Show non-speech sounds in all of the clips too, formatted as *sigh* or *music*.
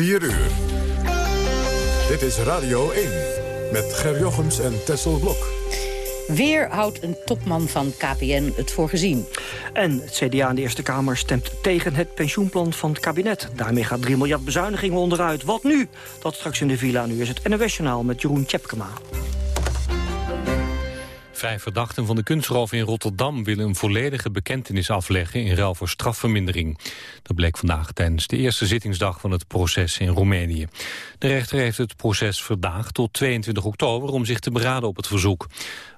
4 uur. Dit is Radio 1 met Ger Jochems en Tessel Blok. Weer houdt een topman van KPN het voor gezien. En het CDA in de Eerste Kamer stemt tegen het pensioenplan van het kabinet. Daarmee gaat 3 miljard bezuinigingen onderuit. Wat nu? Dat straks in de villa. Nu is het NOS-journaal met Jeroen Tjepkema. Vijf verdachten van de kunstroof in Rotterdam willen een volledige bekentenis afleggen in ruil voor strafvermindering. Dat bleek vandaag tijdens de eerste zittingsdag van het proces in Roemenië. De rechter heeft het proces vandaag tot 22 oktober om zich te beraden op het verzoek.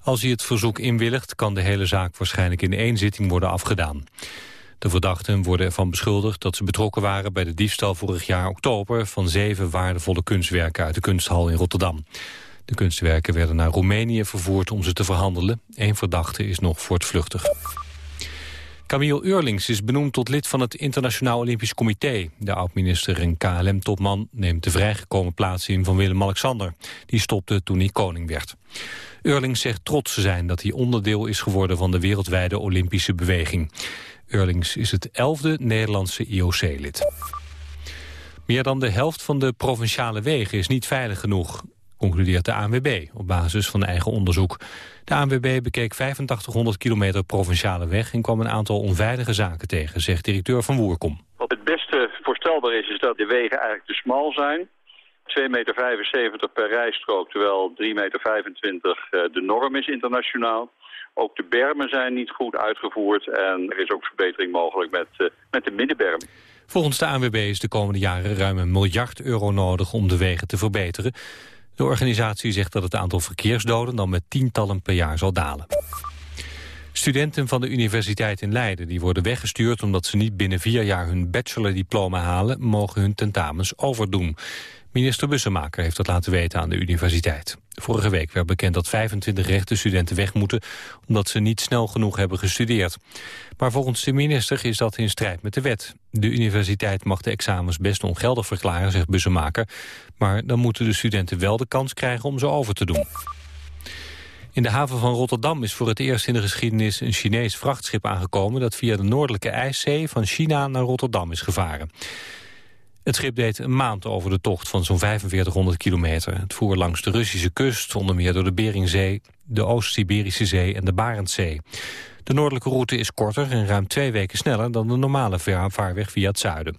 Als hij het verzoek inwilligt kan de hele zaak waarschijnlijk in één zitting worden afgedaan. De verdachten worden ervan beschuldigd dat ze betrokken waren bij de diefstal vorig jaar oktober van zeven waardevolle kunstwerken uit de kunsthal in Rotterdam. De kunstwerken werden naar Roemenië vervoerd om ze te verhandelen. Eén verdachte is nog voortvluchtig. Camille Eurlings is benoemd tot lid van het Internationaal Olympisch Comité. De oud-minister en KLM-topman neemt de vrijgekomen plaats in van Willem-Alexander. Die stopte toen hij koning werd. Eurlings zegt trots te zijn dat hij onderdeel is geworden van de wereldwijde Olympische beweging. Eurlings is het elfde Nederlandse IOC-lid. Meer dan de helft van de provinciale wegen is niet veilig genoeg concludeert de ANWB op basis van eigen onderzoek. De ANWB bekeek 8500 kilometer provinciale weg... en kwam een aantal onveilige zaken tegen, zegt directeur Van Woerkom. Wat het beste voorstelbaar is, is dat de wegen eigenlijk te smal zijn. 2,75 meter per rijstrook, terwijl 3,25 meter eh, de norm is internationaal. Ook de bermen zijn niet goed uitgevoerd en er is ook verbetering mogelijk met, uh, met de middenberm. Volgens de ANWB is de komende jaren ruim een miljard euro nodig om de wegen te verbeteren. De organisatie zegt dat het aantal verkeersdoden dan met tientallen per jaar zal dalen. Studenten van de Universiteit in Leiden die worden weggestuurd omdat ze niet binnen vier jaar hun bachelordiploma halen, mogen hun tentamens overdoen. Minister Bussemaker heeft dat laten weten aan de universiteit. Vorige week werd bekend dat 25 rechtenstudenten weg moeten... omdat ze niet snel genoeg hebben gestudeerd. Maar volgens de minister is dat in strijd met de wet. De universiteit mag de examens best ongeldig verklaren, zegt Bussemaker. Maar dan moeten de studenten wel de kans krijgen om ze over te doen. In de haven van Rotterdam is voor het eerst in de geschiedenis een Chinees vrachtschip aangekomen dat via de noordelijke IJszee van China naar Rotterdam is gevaren. Het schip deed een maand over de tocht van zo'n 4500 kilometer. Het voer langs de Russische kust, onder meer door de Beringzee, de Oost-Siberische Zee en de Barentszee. De noordelijke route is korter en ruim twee weken sneller dan de normale vaarweg via het zuiden.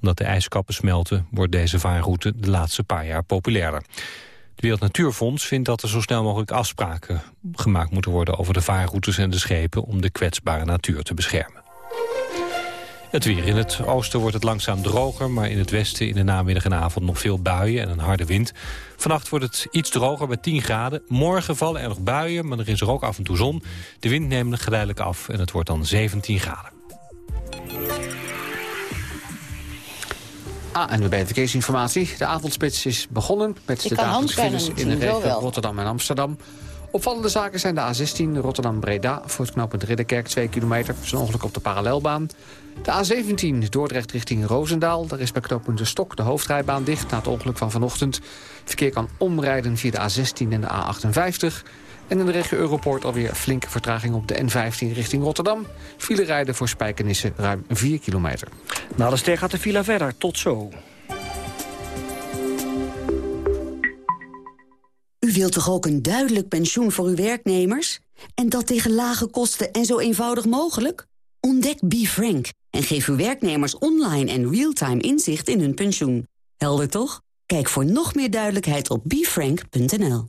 Omdat de ijskappen smelten, wordt deze vaarroute de laatste paar jaar populairder. Wereld Natuurfonds vindt dat er zo snel mogelijk afspraken gemaakt moeten worden over de vaarroutes en de schepen om de kwetsbare natuur te beschermen. Het weer. In het oosten wordt het langzaam droger... maar in het westen in de namiddag en avond nog veel buien en een harde wind. Vannacht wordt het iets droger bij 10 graden. Morgen vallen er nog buien, maar er is er ook af en toe zon. De wind neemt geleidelijk af en het wordt dan 17 graden. Ah, en we bij verkeersinformatie. De avondspits is begonnen met de dagelijkse files in de regio Rotterdam en Amsterdam. Opvallende zaken zijn de A16 Rotterdam-Breda... voor het knooppunt Ridderkerk 2 kilometer. Dat is een ongeluk op de parallelbaan. De A17 Dordrecht richting Roosendaal. Daar is bij knooppunt De Stok de hoofdrijbaan dicht... na het ongeluk van vanochtend. Het verkeer kan omrijden via de A16 en de A58... En in de regio Europoort alweer flinke vertraging op de N15 richting Rotterdam. File rijden voor Spijkenissen ruim 4 kilometer. Na de ster gaat de file verder. Tot zo. U wilt toch ook een duidelijk pensioen voor uw werknemers? En dat tegen lage kosten en zo eenvoudig mogelijk? Ontdek BeFrank en geef uw werknemers online en real-time inzicht in hun pensioen. Helder toch? Kijk voor nog meer duidelijkheid op befrank.nl.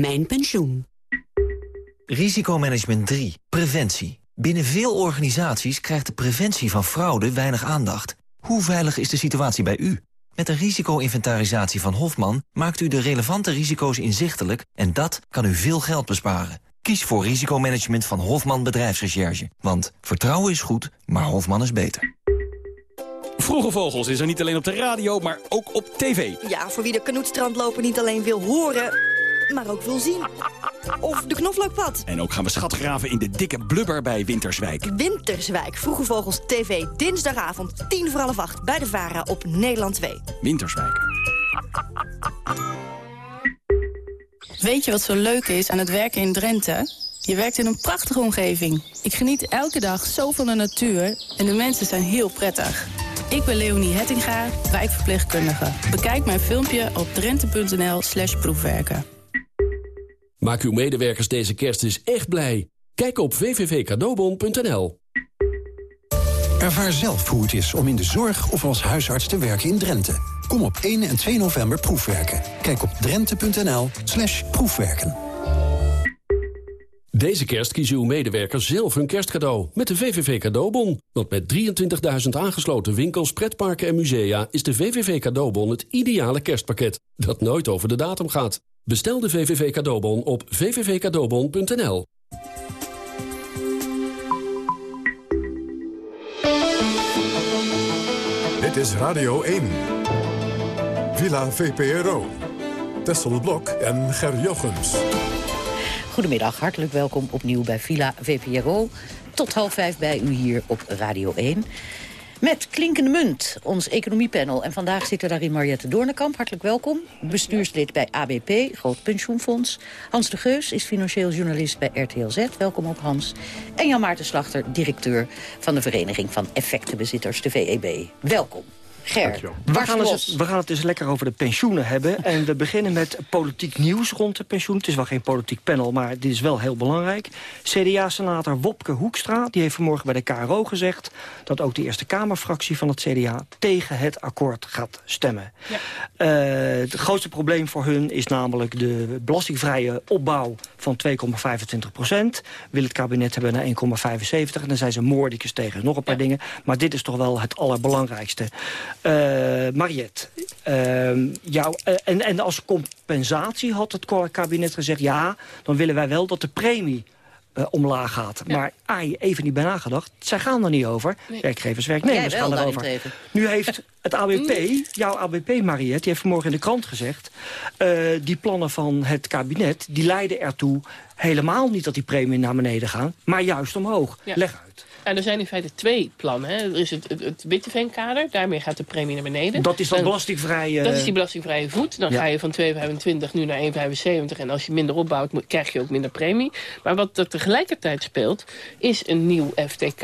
Mijn Pensioen. Risicomanagement 3. Preventie. Binnen veel organisaties krijgt de preventie van fraude weinig aandacht. Hoe veilig is de situatie bij u? Met de risico-inventarisatie van Hofman maakt u de relevante risico's inzichtelijk... en dat kan u veel geld besparen. Kies voor risicomanagement van Hofman Bedrijfsrecherche. Want vertrouwen is goed, maar Hofman is beter. Vroege Vogels is er niet alleen op de radio, maar ook op tv. Ja, voor wie de kanoetstrandloper niet alleen wil horen, maar ook wil zien. Of de knoflookpad. En ook gaan we schatgraven in de dikke blubber bij Winterswijk. Winterswijk, Vroege Vogels TV, dinsdagavond, tien voor half acht... bij de VARA op Nederland 2. Winterswijk. Weet je wat zo leuk is aan het werken in Drenthe? Je werkt in een prachtige omgeving. Ik geniet elke dag zo van de natuur en de mensen zijn heel prettig. Ik ben Leonie Hettinga, wijkverpleegkundige. Bekijk mijn filmpje op drenthe.nl slash proefwerken. Maak uw medewerkers deze kerst dus echt blij. Kijk op www.cadeaubon.nl Ervaar zelf hoe het is om in de zorg of als huisarts te werken in Drenthe. Kom op 1 en 2 november proefwerken. Kijk op drenthe.nl proefwerken. Deze kerst kiezen uw medewerkers zelf hun kerstcadeau met de VVV Cadeaubon. Want met 23.000 aangesloten winkels, pretparken en musea... is de VVV Cadeaubon het ideale kerstpakket dat nooit over de datum gaat. Bestel de VVV Cadeaubon op vvvcadeaubon.nl. Dit is Radio 1. Villa VPRO. Tessel Blok en Ger Jochems. Goedemiddag, hartelijk welkom opnieuw bij Villa VPRO. Tot half vijf bij u hier op Radio 1. Met Klinkende Munt, ons economiepanel. En vandaag zit er daarin Mariette Doornekamp. Hartelijk welkom. Bestuurslid bij ABP, Groot Pensioenfonds. Hans de Geus is financieel journalist bij RTL Z. Welkom ook Hans. En Jan Maarten Slachter, directeur van de Vereniging van Effectenbezitters, de VEB. Welkom. Ger, we gaan, het, we gaan het dus lekker over de pensioenen hebben. *laughs* En we beginnen met politiek nieuws rond de pensioen. Het is wel geen politiek panel, maar dit is wel heel belangrijk. CDA-senator Wopke Hoekstra die heeft vanmorgen bij de KRO gezegd... dat ook de Eerste Kamerfractie van het CDA tegen het akkoord gaat stemmen. Ja. Uh, het grootste probleem voor hun is namelijk de belastingvrije opbouw van 2,25 procent. Wil het kabinet hebben naar 1,75. En dan zijn ze moordicus tegen nog een paar dingen. Maar dit is toch wel het allerbelangrijkste. Uh, Mariette, uh, jou, uh, en, en als compensatie had het kabinet gezegd... ja, dan willen wij wel dat de premie uh, omlaag gaat. Ja. Maar ai, even niet bij nagedacht. Zij gaan er niet over. Nee. Werkgevers, werknemers gaan erover. Nu heeft het ABP, jouw ABP, Mariette... die heeft vanmorgen in de krant gezegd... Die plannen van het kabinet, die leiden ertoe... helemaal niet dat die premie naar beneden gaan... maar juist omhoog. Ja. Leg uit. Nou, er zijn in feite twee plannen. Hè. Er is het, het, het Witteveen-kader, daarmee gaat de premie naar beneden. Dat is dan belastingvrije... Dat is die belastingvrije voet. Dan ja. ga je van 2,25 nu naar 1,75. En als je minder opbouwt, krijg je ook minder premie. Maar wat er tegelijkertijd speelt, is een nieuw FTK.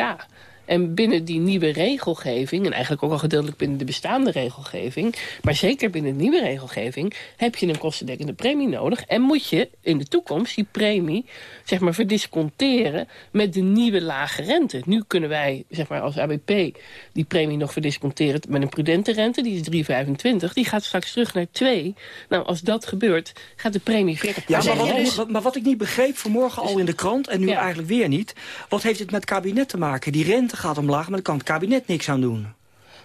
En binnen die nieuwe regelgeving, en eigenlijk ook al gedeeltelijk binnen de bestaande regelgeving... maar zeker binnen de nieuwe regelgeving, heb je een kostendekkende premie nodig... en moet je in de toekomst die premie zeg maar, verdisconteren met de nieuwe lage rente. Nu kunnen wij zeg maar, als ABP die premie nog verdisconteren met een prudente rente, die is 3,25. Die gaat straks terug naar 2. Nou, als dat gebeurt, gaat de premie 40 Ja, maar wat, dus... maar wat ik niet begreep vanmorgen al in de krant en nu ja. eigenlijk weer niet... wat heeft het met het kabinet te maken? Die rente gaat omlaag, maar daar kan het kabinet niks aan doen.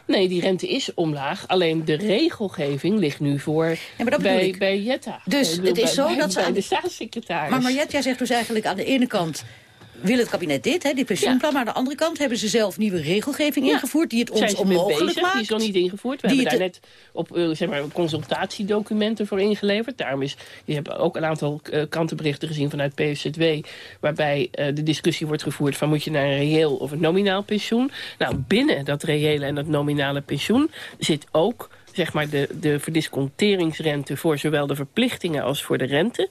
Nee, die rente is omlaag. Alleen de regelgeving ligt nu voor ja, bij, bij Jetta. Dus het is zo bij, dat ze... Bij de staatssecretaris. Maar Mariette, zegt dus eigenlijk aan de ene kant wil het kabinet dit, hè, die pensioenplan. Maar aan de andere kant hebben ze zelf nieuwe regelgeving ingevoerd... die het ons onmogelijk bezig. maakt. Die is nog niet ingevoerd. We die hebben daar net op uh, zeg maar, consultatiedocumenten voor ingeleverd. Daarom is, je hebt ook een aantal uh, krantenberichten gezien vanuit PFZW... waarbij uh, de discussie wordt gevoerd van moet je naar een reëel of een nominaal pensioen. Nou, binnen dat reële en dat nominale pensioen zit ook zeg maar de, de verdisconteringsrente voor zowel de verplichtingen als voor de rente.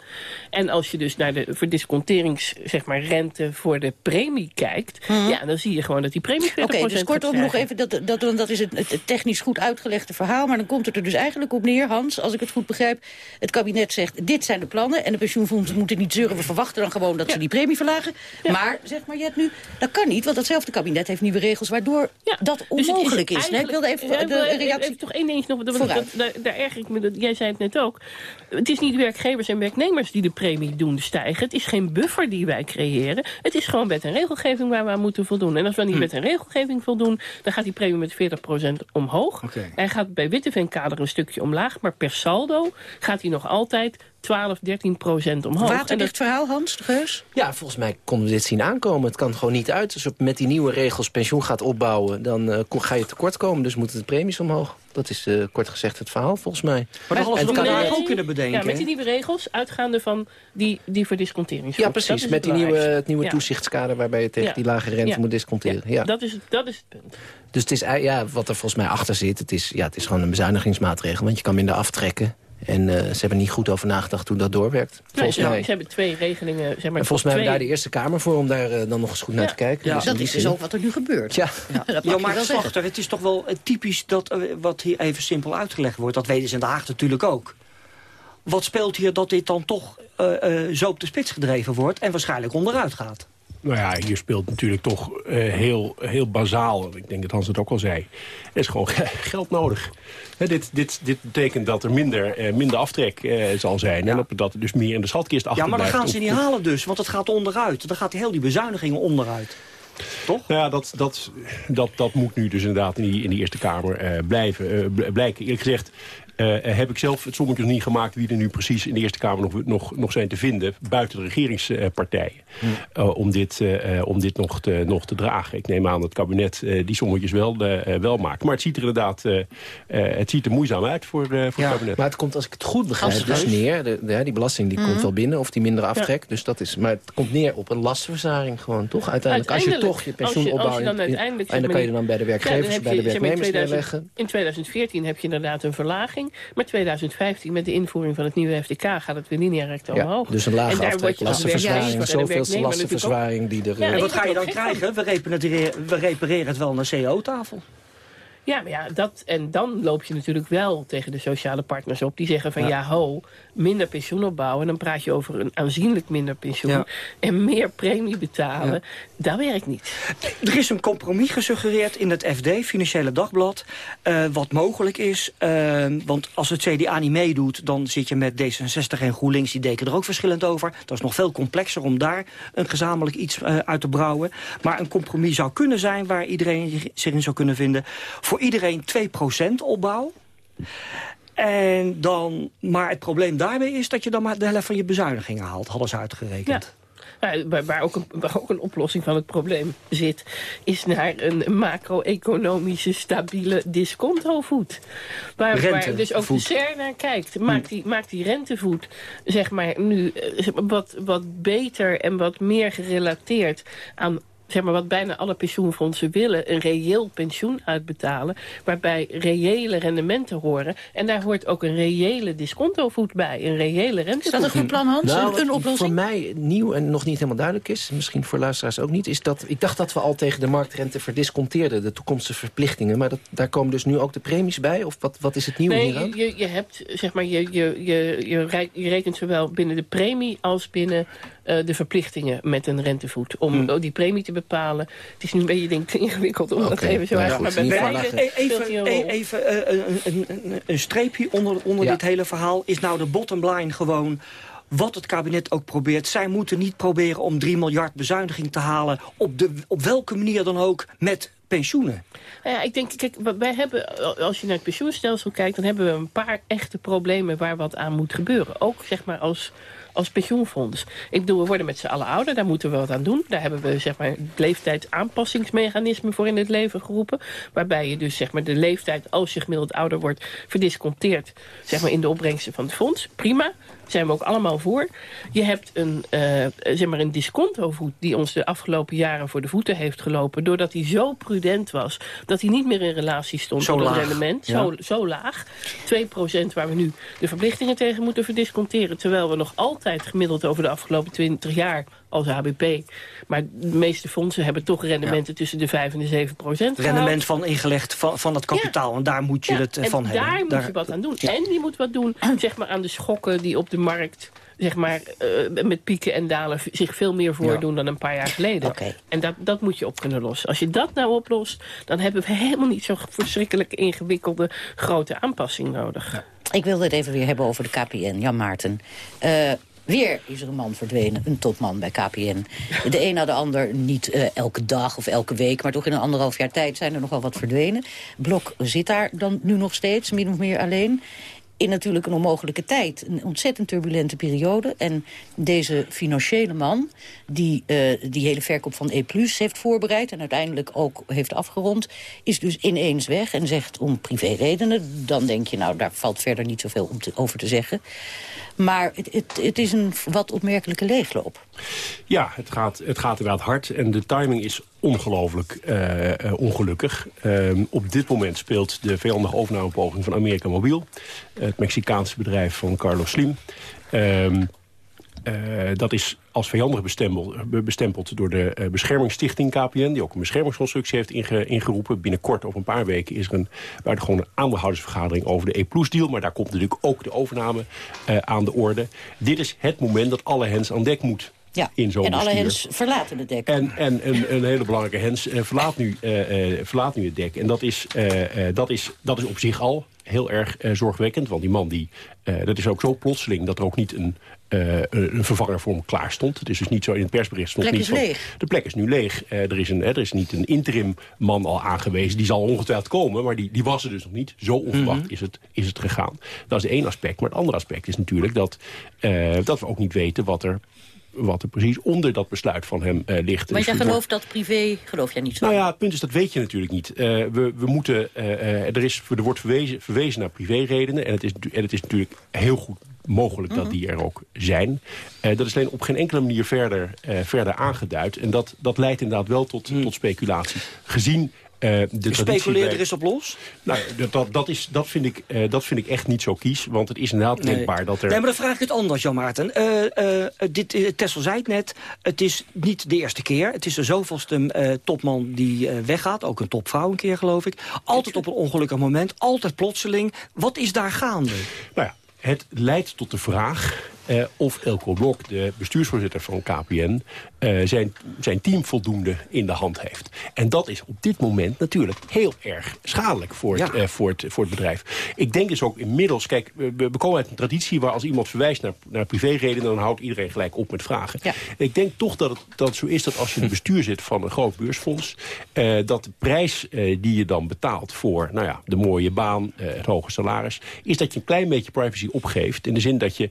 En als je dus naar de verdisconterings, zeg maar, rente voor de premie kijkt, mm -hmm. ja, dan zie je gewoon dat die premie 40% Oké, okay, dus kortom nog even, dat, dat, dat is het, het technisch goed uitgelegde verhaal, maar dan komt het er dus eigenlijk op neer, Hans, als ik het goed begrijp, het kabinet zegt, dit zijn de plannen en de pensioenfondsen moeten niet zeuren, we verwachten dan gewoon dat ja. ze die premie verlagen. Ja. Maar, zeg maar Jet nu, dat kan niet, want datzelfde kabinet heeft nieuwe regels waardoor ja. dat onmogelijk dus is. Nee, ik wilde even de reactie... Even toch één ding nog dat, dat, daar, daar erg ik me, dat, jij zei het net ook. Het is niet werkgevers en werknemers die de premie doen stijgen. Het is geen buffer die wij creëren. Het is gewoon wet en regelgeving waar we aan moeten voldoen. En als we niet hm. wet en regelgeving voldoen, dan gaat die premie met 40% omhoog. Okay. Hij gaat bij Witteveen-kader een stukje omlaag, maar per saldo gaat hij nog altijd 12, 13 procent omhoog. Waterdicht verhaal, Hans de Geus? Ja, volgens mij konden we dit zien aankomen. Het kan gewoon niet uit. Als je met die nieuwe regels pensioen gaat opbouwen... dan uh, ga je tekort komen, dus moeten de premies omhoog. Dat is uh, kort gezegd het verhaal, volgens mij. Maar dat hadden we ook kunnen bedenken. Ja, met die nieuwe regels, uitgaande van die, die verdisconteringsgroep. Ja, precies. Met die nieuwe, het nieuwe ja. toezichtskader... waarbij je tegen die lage rente moet disconteren. Ja, Dat, is, dat is het punt. Dus het is, ja, wat er volgens mij achter zit... Het is, ja, het is gewoon een bezuinigingsmaatregel. Want je kan minder aftrekken. En uh, ze hebben niet goed over nagedacht hoe dat doorwerkt. Nee, ze, mij, ze hebben twee regelingen. Zeg maar, en volgens mij hebben we daar de Eerste Kamer voor... om daar uh, dan nog eens goed ja. naar te kijken. Ja, dus dat is dus ook wat er nu gebeurt. Ja, ja. ja maar Slachter, het is toch wel typisch dat uh, wat hier even simpel uitgelegd wordt. Dat weten ze in Den Haag natuurlijk ook. Wat speelt hier dat dit dan toch zo op de spits gedreven wordt... en waarschijnlijk onderuit gaat? Nou ja, hier speelt natuurlijk toch uh, heel, heel bazaal, ik denk dat Hans het ook al zei, er is gewoon geld nodig. He, dit, dit, dit betekent dat er minder, uh, minder aftrek uh, zal zijn ja. en dat er dus meer in de schatkist achter Ja, maar dan gaan ze niet halen dus, want het gaat onderuit. Dan gaat heel die bezuinigingen onderuit. Toch? Nou ja, dat, dat, dat, dat moet nu dus inderdaad in die, in die Eerste Kamer blijven, blijken. Eerlijk gezegd, heb ik zelf het sommetje niet gemaakt... wie er nu precies in de Eerste Kamer nog, nog, nog zijn te vinden... buiten de regeringspartijen. Hmm. Uh, om dit, uh, om dit nog, te, nog te dragen. Ik neem aan dat het kabinet die sommetjes wel, wel maakt. Maar het ziet er inderdaad het ziet er moeizaam uit voor, voor ja, het kabinet. Maar het komt, als ik het goed begrijp, dus neer. De, de, die belasting die mm. komt wel binnen, of die minder aftrek. Ja. Dus dat is, maar het komt neer op een lastenverzaring gewoon, toch? Uiteindelijk, uiteindelijk als je toch je pensioen opbouwt... En dan kan je dan bij de werkgevers, ja, bij de werknemers neerleggen. In 2014 heb je inderdaad een verlaging. Maar 2015, met de invoering van het nieuwe FDK, gaat het weer lineair omhoog. Ja, dus een lage aftrek, lastenverzwaring, zoveel lastenverzwaring die er... Ja, en wat ga je dan krijgen? We repareren, we repareren het wel naar CO-tafel. Ja, maar ja, dat, en dan loop je natuurlijk wel tegen de sociale partners op. Die zeggen van ja, ja ho, minder pensioen opbouwen. En dan praat je over een aanzienlijk minder pensioen. Ja. En meer premie betalen. Ja. Dat werkt niet. Er is een compromis gesuggereerd in het FD, Financiële Dagblad. Uh, wat mogelijk is. Uh, want als het CDA niet meedoet, dan zit je met D66 en GroenLinks. Die denken er ook verschillend over. Dat is nog veel complexer om daar een gezamenlijk iets uh, uit te brouwen. Maar een compromis zou kunnen zijn waar iedereen zich in zou kunnen vinden. Voor iedereen 2% opbouw. En dan, maar het probleem daarbij is dat je dan maar de helft van je bezuinigingen haalt, hadden ze uitgerekend. Ja. Waar, ook een, waar ook een oplossing van het probleem zit... is naar een macro-economische stabiele discontovoet. Waar, waar dus ook de CER naar kijkt. Maakt die, maakt die rentevoet zeg maar, nu wat, wat beter en wat meer gerelateerd... aan zeg maar, wat bijna alle pensioenfondsen willen... een reëel pensioen uitbetalen... waarbij reële rendementen horen. En daar hoort ook een reële discontovoet bij. Een reële rentevoet. Is dat een goed plan, Hans? Nou, een oplossing? voor mij nieuw en nog niet helemaal duidelijk is... misschien voor luisteraars ook niet... is dat ik dacht dat we al tegen de marktrente verdisconteerden... de toekomstige verplichtingen. Maar dat, daar komen dus nu ook de premies bij? Of wat, wat is het nieuwe nee, hieraan? Je, je, hebt, zeg maar, je, je, je, je, je rekent zowel binnen de premie als binnen uh, de verplichtingen met een rentevoet. Om hmm. die premie te bepalen. Het is nu een beetje denk ik, ingewikkeld om okay. dat even zo uit te maar bij beide Even, even uh, een, een, een, streepje onder, onder ja. dit hele verhaal. Is nou de bottom line gewoon wat het kabinet ook probeert. Zij moeten niet proberen om 3 miljard bezuiniging te halen... op, de, op welke manier dan ook met pensioenen. Nou ja, ik denk, kijk, wij hebben, als je naar het pensioenstelsel kijkt... dan hebben we een paar echte problemen waar wat aan moet gebeuren. Ook zeg maar als als pensioenfonds. Ik bedoel, we worden met z'n allen ouder, daar moeten we wat aan doen. Daar hebben we zeg maar, leeftijdsaanpassingsmechanismen voor in het leven geroepen. Waarbij je dus zeg maar, de leeftijd, als je gemiddeld ouder wordt, verdisconteert zeg maar, in de opbrengsten van het fonds. Prima zijn we ook allemaal voor. Je hebt een, uh, zeg maar een discontovoet die ons de afgelopen jaren voor de voeten heeft gelopen... doordat hij zo prudent was dat hij niet meer in relatie stond zo tot het rendement. Ja. Zo, zo laag. 2% waar we nu de verplichtingen tegen moeten verdisconteren... terwijl we nog altijd gemiddeld over de afgelopen 20 jaar als HBP. Maar de meeste fondsen hebben toch rendementen ja. tussen de 5 en de 7 procent Rendement van ingelegd van, van het kapitaal. Ja. En daar moet je ja. het en van daar hebben. Daar moet je wat aan doen. En die moet wat doen zeg maar, aan de schokken die op de markt zeg maar, uh, met pieken en dalen zich veel meer voordoen dan een paar jaar geleden. Okay. En dat, dat moet je op kunnen lossen. Als je dat nou oplost, dan hebben we helemaal niet zo'n verschrikkelijk ingewikkelde grote aanpassing nodig. Ik wilde het even weer hebben over de KPN. Jan Maarten. Uh, Weer is er een man verdwenen, een topman bij KPN. De een na de ander, niet uh, elke dag of elke week... maar toch in een anderhalf jaar tijd zijn er nogal wat verdwenen. Blok zit daar dan nu nog steeds, min of meer alleen. In natuurlijk een onmogelijke tijd. Een ontzettend turbulente periode. En deze financiële man, die uh, die hele verkoop van E heeft voorbereid... en uiteindelijk ook heeft afgerond, is dus ineens weg... en zegt om privéredenen. Dan denk je, nou, daar valt verder niet zoveel om te, over te zeggen. Maar het, het, het, is een wat opmerkelijke leegloop. Ja, het gaat, het gaat inderdaad hard. En de timing is ongelooflijk uh, uh, ongelukkig. Uh, op dit moment speelt de vijandige overnamepoging van Amerika Mobiel. Het Mexicaanse bedrijf van Carlos Slim. Ehm, uh, dat is als vijandig bestempeld, door de beschermingsstichting KPN... die ook een beschermingsconstructie heeft inge, ingeroepen. Binnenkort, over een paar weken, is er een buitengewone aandeelhoudersvergadering... over de E-Plus-deal. Maar daar komt natuurlijk ook de overname aan de orde. Dit is het moment dat alle hens aan dek moet. Ja, in zo'n en alle hens verlaten het dek. En, en een, een hele belangrijke hens verlaat, nu, verlaat nu het dek. En dat is, dat, is, dat is op zich al heel erg zorgwekkend. Want die man, die, dat is ook zo plotseling... dat er ook niet een, een vervanger voor hem klaar stond. Het is dus niet zo in het persbericht stond de plek niet is leeg. de plek is nu leeg. Er, is een, er is niet een interim man al aangewezen. Die zal ongetwijfeld komen, maar die, die was er dus nog niet. Zo onverwacht mm -hmm. is, het, is het gegaan. Dat is één aspect. Maar het andere aspect is natuurlijk dat, dat we ook niet weten wat er wat er precies onder dat besluit van hem uh, ligt. Maar jij dus gelooft dat privé, geloof jij niet zo? Nou ja, het punt is, dat weet je natuurlijk niet. Uh, we, we moeten, uh, er, is, er wordt verwezen, verwezen naar privéredenen. En het, is, en het is natuurlijk heel goed mogelijk dat die er ook zijn. Uh, dat is alleen op geen enkele manier verder, uh, verder aangeduid. En dat, dat leidt inderdaad wel tot, tot speculatie. Gezien uh, de Speculeer er eens op los? Nou, dat, dat, is, dat, vind ik, uh, dat vind ik echt niet zo kies. Want het is inderdaad denkbaar dat er... Nee, maar dan vraag ik het anders, Jan Maarten. Uh, dit, Tessel zei het net, het is niet de eerste keer. Het is de zoveelste topman die weggaat. Ook een topvrouw een keer, geloof ik. Altijd op een ongelukkig moment, altijd plotseling. Wat is daar gaande? Nou ja, het leidt tot de vraag uh, of Elko Blok, de bestuursvoorzitter van KPN... Uh, zijn, zijn team voldoende in de hand heeft. En dat is op dit moment natuurlijk heel erg schadelijk voor het, ja. uh, voor het, voor het bedrijf. Ik denk dus ook inmiddels... Kijk, we, we komen uit een traditie waar als iemand verwijst naar, naar privéreden... dan houdt iedereen gelijk op met vragen. Ja. Ik denk toch dat het, dat het zo is dat als je in het *laughs* bestuur zit van een groot beursfonds... dat de prijs die je dan betaalt voor nou ja, de mooie baan, het hoge salaris... is dat je een klein beetje privacy opgeeft. In de zin dat je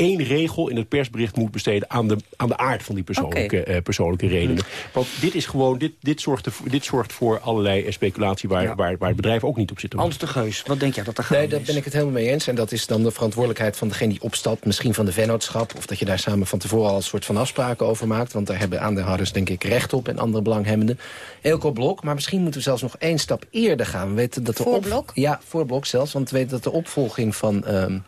één regel in het persbericht moet besteden... aan de, aan de aard van die persoonlijke, okay. uh, persoonlijke redenen. Want dit, is gewoon, dit, dit, zorgt, er, dit zorgt voor allerlei speculatie... Waar, ja. waar, waar het bedrijf ook niet op zit. Hans de Geus, wat denk jij dat er gaat? Nee, daar ben ik het helemaal mee eens. En dat is dan de verantwoordelijkheid van degene die opstapt. Misschien van de vennootschap. Of dat je daar samen van tevoren al een soort van afspraken over maakt. Want daar hebben aandeelhouders denk ik recht op. En andere belanghebbenden. Elko Blok. Maar misschien moeten we zelfs nog één stap eerder gaan. We weten dat de voor op... Blok? Ja, voor Blok zelfs. Want we weten dat de opvolging van um,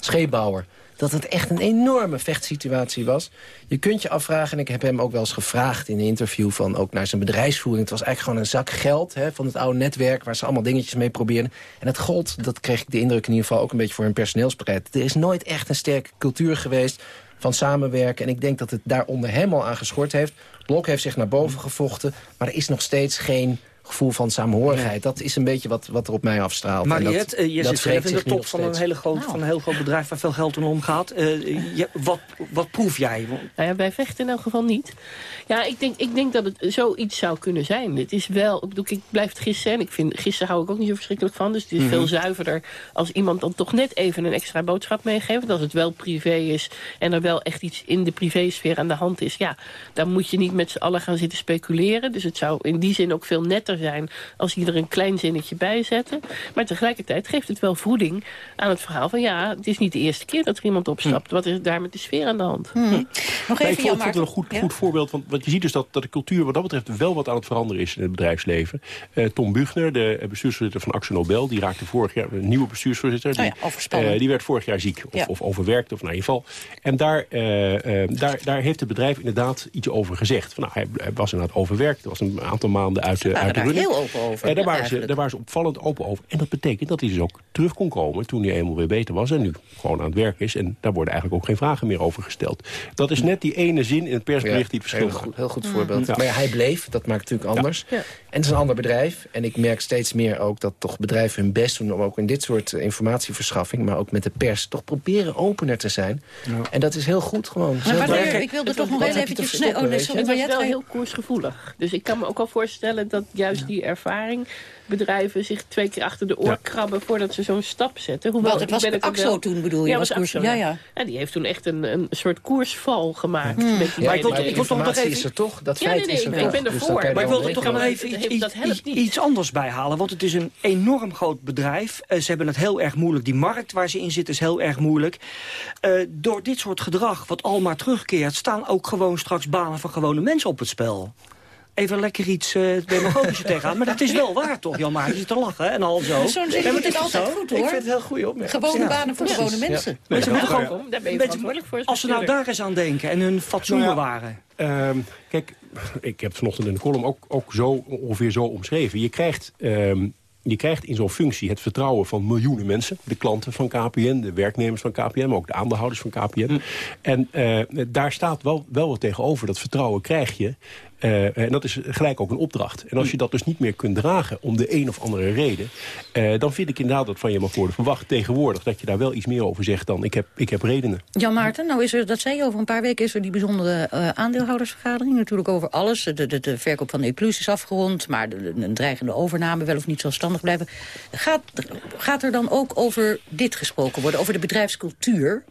Scheepbouwer dat het echt een enorme vechtsituatie was. Je kunt je afvragen, en ik heb hem ook wel eens gevraagd... in een interview van ook naar zijn bedrijfsvoering. Het was eigenlijk gewoon een zak geld hè, van het oude netwerk... waar ze allemaal dingetjes mee probeerden. En het gold, dat kreeg ik de indruk in ieder geval... ook een beetje voor hun personeelsbeleid. Er is nooit echt een sterke cultuur geweest van samenwerken. En ik denk dat het daar onder hem al aan geschort heeft. Blok heeft zich naar boven gevochten, maar er is nog steeds geen gevoel van saamhorigheid. Dat is een beetje wat, wat er op mij afstraalt. Mariette, dat, je zit in de top van een, hele groot, nou. van een heel groot bedrijf... waar veel geld in omgaat. Uh, je, wat, wat proef jij? Nou ja, bij vechten in elk geval niet. Ja, ik denk, ik denk dat het zoiets zou kunnen zijn. Het is wel, ik, bedoel, ik blijf het gissen. En ik vind, gissen hou ik ook niet zo verschrikkelijk van. Dus het is mm -hmm. veel zuiverder als iemand dan toch net even een extra boodschap meegeeft. Dat het wel privé is en er wel echt iets in de privésfeer aan de hand is. Ja, dan moet je niet met z'n allen gaan zitten speculeren. Dus het zou in die zin ook veel netter zijn als je er een klein zinnetje bij zette. Maar tegelijkertijd geeft het wel voeding aan het verhaal van... ja, het is niet de eerste keer dat er iemand opstapt. Hm. Wat is daar met de sfeer aan de hand? Hm. Nog even, nee, ik vond het een goed, ja? goed voorbeeld. Want, want je ziet dus dat, dat de cultuur wat dat betreft wel wat aan het veranderen is in het bedrijfsleven. Uh, Tom Buchner, de bestuursvoorzitter van Axel Nobel... die raakte vorig jaar een nieuwe bestuursvoorzitter. Die, oh ja, uh, die werd vorig jaar ziek of, ja. of overwerkt of naar in ieder geval. En daar, uh, daar, daar heeft het bedrijf inderdaad iets over gezegd. Van, nou, hij, hij was inderdaad overwerkt. Er was een aantal maanden uit, de uit de heel open over. En daar, waren ze, daar waren ze opvallend open over. En dat betekent dat hij dus ook terug kon komen toen hij eenmaal weer beter was. En nu gewoon aan het werk is. En daar worden eigenlijk ook geen vragen meer over gesteld. Dat is net die ene zin in het persbericht ja, die het verschil heel goed, heel goed voorbeeld. Ja. Maar ja, hij bleef, dat maakt natuurlijk anders. Ja. En het is een ander bedrijf. En ik merk steeds meer ook dat toch bedrijven hun best doen... om ook in dit soort informatieverschaffing, maar ook met de pers... toch proberen opener te zijn. En dat is heel goed gewoon. Maar wanneer, ik wilde toch nog heel eventjes... Nee, oh, nee, sorry, het was wel heel koersgevoelig. Dus ik kan me ook al voorstellen dat juist juist die ervaring bedrijven zich twee keer achter de oor krabben voordat ze zo'n stap zetten. Hoewel, Wat, het was ben AXO toen bedoel je? Ja, was AXO, ja, ja. ja. die heeft toen echt een, een soort koersval gemaakt. Hmm. Met maar ik wil, ik wil toch nog even... is er toch? Dat feit nee, nee, is er ik ben ervoor. Maar ik wil er toch nog even iets, iets, iets, anders bij halen. Want het is een enorm groot bedrijf. Uh, ze hebben het heel erg moeilijk. Die markt waar ze in zitten is heel erg moeilijk. Uh, door dit soort gedrag, wat al maar terugkeert... staan ook gewoon straks banen van gewone mensen op het spel even lekker iets uh, demagogische *laughs* tegenaan. Maar dat is wel waar toch, Jan Maar je te lachen en al zo. Zo'n zin is altijd goed hoor. Ik vind het heel goed opmerking. Gewone banen voor gewone mensen. Ja. Mensen gewoon, daar ben je verantwoordelijk voor. Als ze nou daar eens aan denken en hun fatsoenen nou waren. Uh, kijk, ik heb vanochtend in de column ook, ook zo, ongeveer zo omschreven. Je krijgt... Uh, je krijgt in zo'n functie het vertrouwen van miljoenen mensen. De klanten van KPN, de werknemers van KPN, maar ook de aandeelhouders van KPN. Hm. En uh, daar staat wel, wel wat tegenover. Dat vertrouwen krijg je uh, en dat is gelijk ook een opdracht. En als je dat dus niet meer kunt dragen om de een of andere reden... Uh, dan vind ik inderdaad dat van je mag worden verwacht tegenwoordig... dat je daar wel iets meer over zegt dan ik heb, ik heb redenen. Jan Maarten, nou is er, dat zei je over een paar weken... is er die bijzondere uh, aandeelhoudersvergadering. Natuurlijk over alles. De, de, de verkoop van de is afgerond... maar de, een dreigende overname wel of niet zelfstandig blijven. Gaat, gaat er dan ook over dit gesproken worden? Over de bedrijfscultuur?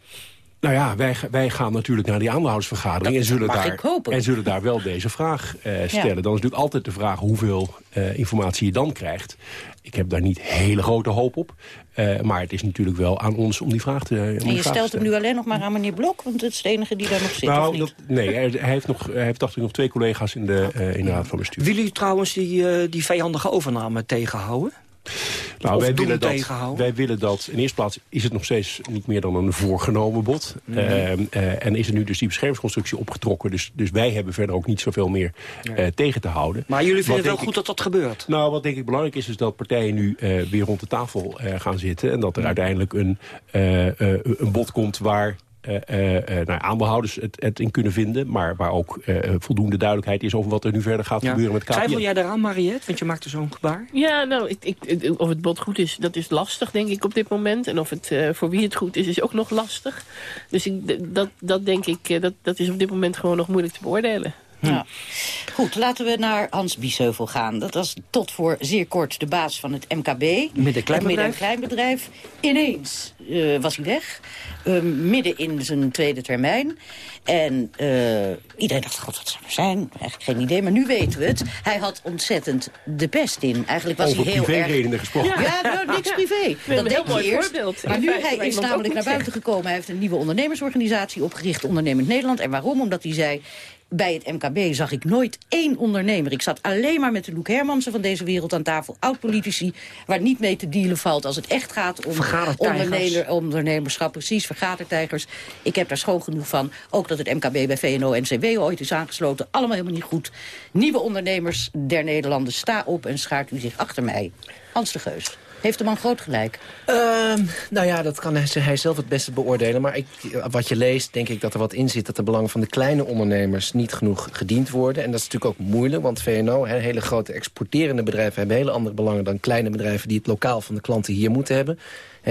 Nou ja, wij, wij gaan natuurlijk naar die aandeelhoudersvergadering... en zullen, daar, en zullen daar wel deze vraag uh, stellen. Dan is natuurlijk altijd de vraag hoeveel uh, informatie je dan krijgt. Ik heb daar niet hele grote hoop op. Uh, maar het is natuurlijk wel aan ons om die vraag te stellen. En je stelt hem nu alleen nog maar aan meneer Blok? Want het is de enige die daar nog zit, nou, dat, nee, hij, heeft, nog, hij heeft dacht ik nog twee collega's in de, in de raad van bestuur. Willen jullie trouwens die, die vijandige overname tegenhouden? Nou, wij willen, dat, wij willen dat, in eerste plaats is het nog steeds niet meer dan een voorgenomen bod. Mm en is er nu dus die beschermingsconstructie opgetrokken. Dus, dus wij hebben verder ook niet zoveel meer uh, tegen te houden. Maar jullie vinden wel goed dat dat gebeurt? Nou, wat denk ik belangrijk is, is dat partijen nu uh, weer rond de tafel gaan zitten. En dat er uiteindelijk een, een bod komt waar nou, aandeelhouders het, het, in kunnen vinden. Maar waar ook voldoende duidelijkheid is over wat er nu verder gaat gebeuren met KPN. Twijfel jij daaraan, Mariette? Want je maakt er zo'n gebaar. Ja, nou, ik, ik, of het bod goed is, dat is lastig, denk ik, op dit moment. En of het voor wie het goed is, is ook nog lastig. Dus ik, dat, dat denk ik, dat, dat is op dit moment gewoon nog moeilijk te beoordelen. Ja. Goed, laten we naar Hans Biesheuvel gaan. Dat was tot voor zeer kort de baas van het MKB. Midden- en kleinbedrijf. Ineens uh, was hij weg. Uh, midden in zijn tweede termijn. En uh, iedereen dacht, god, wat zou er zijn? Eigenlijk geen idee, maar nu weten we het. Hij had ontzettend de pest in. Eigenlijk was Over hij heel erg... gesproken. Ja, nou, niks privé. Dat denk je eerst. Voorbeeld. Maar nu hij is namelijk naar buiten gekomen. Hij heeft een nieuwe ondernemersorganisatie opgericht, Ondernemend Nederland. En waarom? Omdat hij zei, bij het MKB zag ik nooit één ondernemer. Ik zat alleen maar met de Loek Hermansen van deze wereld aan tafel. Oud-politici, waar niet mee te dealen valt als het echt gaat om ondernemer, ondernemerschap. Precies, vergadertijgers. Ik heb daar schoon genoeg van. Ook dat het MKB bij VNO-NCW ooit is aangesloten. Allemaal helemaal niet goed. Nieuwe ondernemers der Nederlanden, sta op en schaart u zich achter mij. Hans de Geus. Heeft de man groot gelijk? Uh, nou ja, dat kan hij zelf het beste beoordelen. Maar ik, wat je leest, denk ik dat er wat in zit... dat de belangen van de kleine ondernemers niet genoeg gediend worden. En dat is natuurlijk ook moeilijk, want VNO, he, hele grote exporterende bedrijven... hebben hele andere belangen dan kleine bedrijven... die het lokaal van de klanten hier moeten hebben.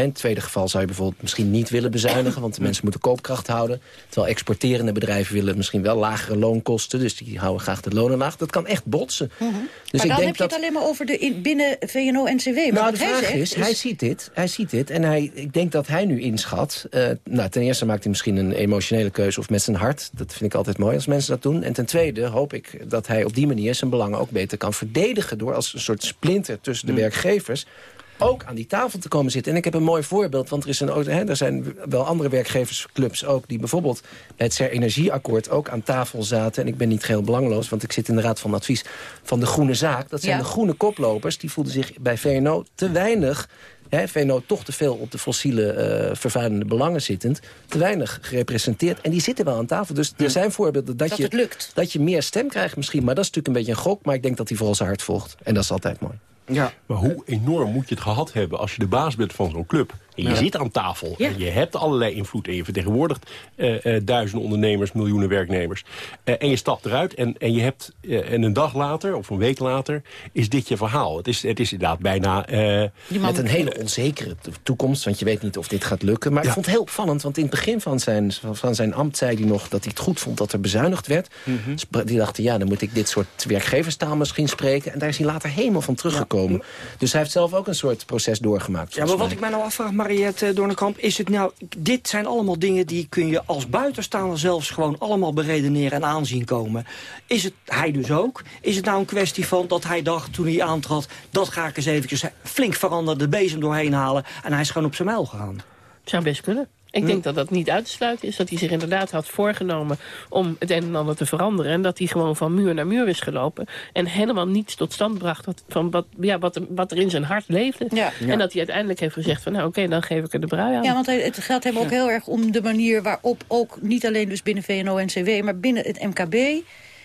In het tweede geval zou je bijvoorbeeld misschien niet willen bezuinigen... want de mensen moeten koopkracht houden. Terwijl exporterende bedrijven willen misschien wel lagere loonkosten... dus die houden graag de lonen laag. Dat kan echt botsen. Mm -hmm. dus maar ik dan denk heb je het alleen maar over de in, binnen VNO-NCW. Nou, de vraag is, hij ziet dit, hij ziet dit en hij, ik denk dat hij nu inschat... Uh, nou, ten eerste maakt hij misschien een emotionele keuze of met zijn hart. Dat vind ik altijd mooi als mensen dat doen. En ten tweede hoop ik dat hij op die manier zijn belangen ook beter kan verdedigen... door als een soort splinter tussen de mm. werkgevers ook aan die tafel te komen zitten. En ik heb een mooi voorbeeld, want er, is een, hè, er zijn wel andere werkgeversclubs ook... die bijvoorbeeld het CER Energieakkoord ook aan tafel zaten. En ik ben niet geheel belangloos, want ik zit in de raad van advies van de Groene Zaak. Dat zijn de groene koplopers, die voelden zich bij VNO te weinig... Hè, VNO toch te veel op de fossiele uh, vervuilende belangen zittend... te weinig gerepresenteerd. En die zitten wel aan tafel. Dus er zijn voorbeelden dat, dat je, dat je meer stem krijgt misschien. Maar dat is natuurlijk een beetje een gok. Maar ik denk dat hij vooral zijn hart volgt. En dat is altijd mooi. Ja. Maar hoe enorm moet je het gehad hebben als je de baas bent van zo'n club... En je zit aan tafel. En je hebt allerlei invloed. En je vertegenwoordigt uh, uh, duizenden ondernemers, miljoenen werknemers. Uh, en je stapt eruit. En, en je hebt en een dag later, of een week later, is dit je verhaal. Het is, het is inderdaad bijna... Met een hele onzekere toekomst. Want je weet niet of dit gaat lukken. Maar ik vond het heel opvallend. Want in het begin van zijn, van zijn ambt zei hij nog dat hij het goed vond dat er bezuinigd werd. Mm -hmm. Die dachten, ja, dan moet ik dit soort werkgeverstaal misschien spreken. En daar is hij later helemaal van teruggekomen. Dus hij heeft zelf ook een soort proces doorgemaakt. Ja, maar wat ik mij nou afvraag, Mariette Doornekamp... is het nou, dit zijn allemaal dingen die kun je als buitenstaander zelfs gewoon allemaal beredeneren en aanzien komen. Is het hij dus ook? Is het nou een kwestie van dat hij dacht toen hij aantrad... dat ga ik eens eventjes flink veranderen, de bezem doorheen halen... en hij is gewoon op zijn mijl gegaan? Zou best kunnen. Ik denk dat dat niet uit te sluiten is. Dat hij zich inderdaad had voorgenomen om het een en ander te veranderen. En dat hij gewoon van muur naar muur is gelopen. En helemaal niets tot stand bracht wat, van wat, ja, wat, wat er in zijn hart leefde. Ja. En dat hij uiteindelijk heeft gezegd van nou oké, dan geef ik er de brui aan. Ja, want het gaat hem ook heel erg om de manier waarop ook niet alleen dus binnen VNO-NCW... maar binnen het MKB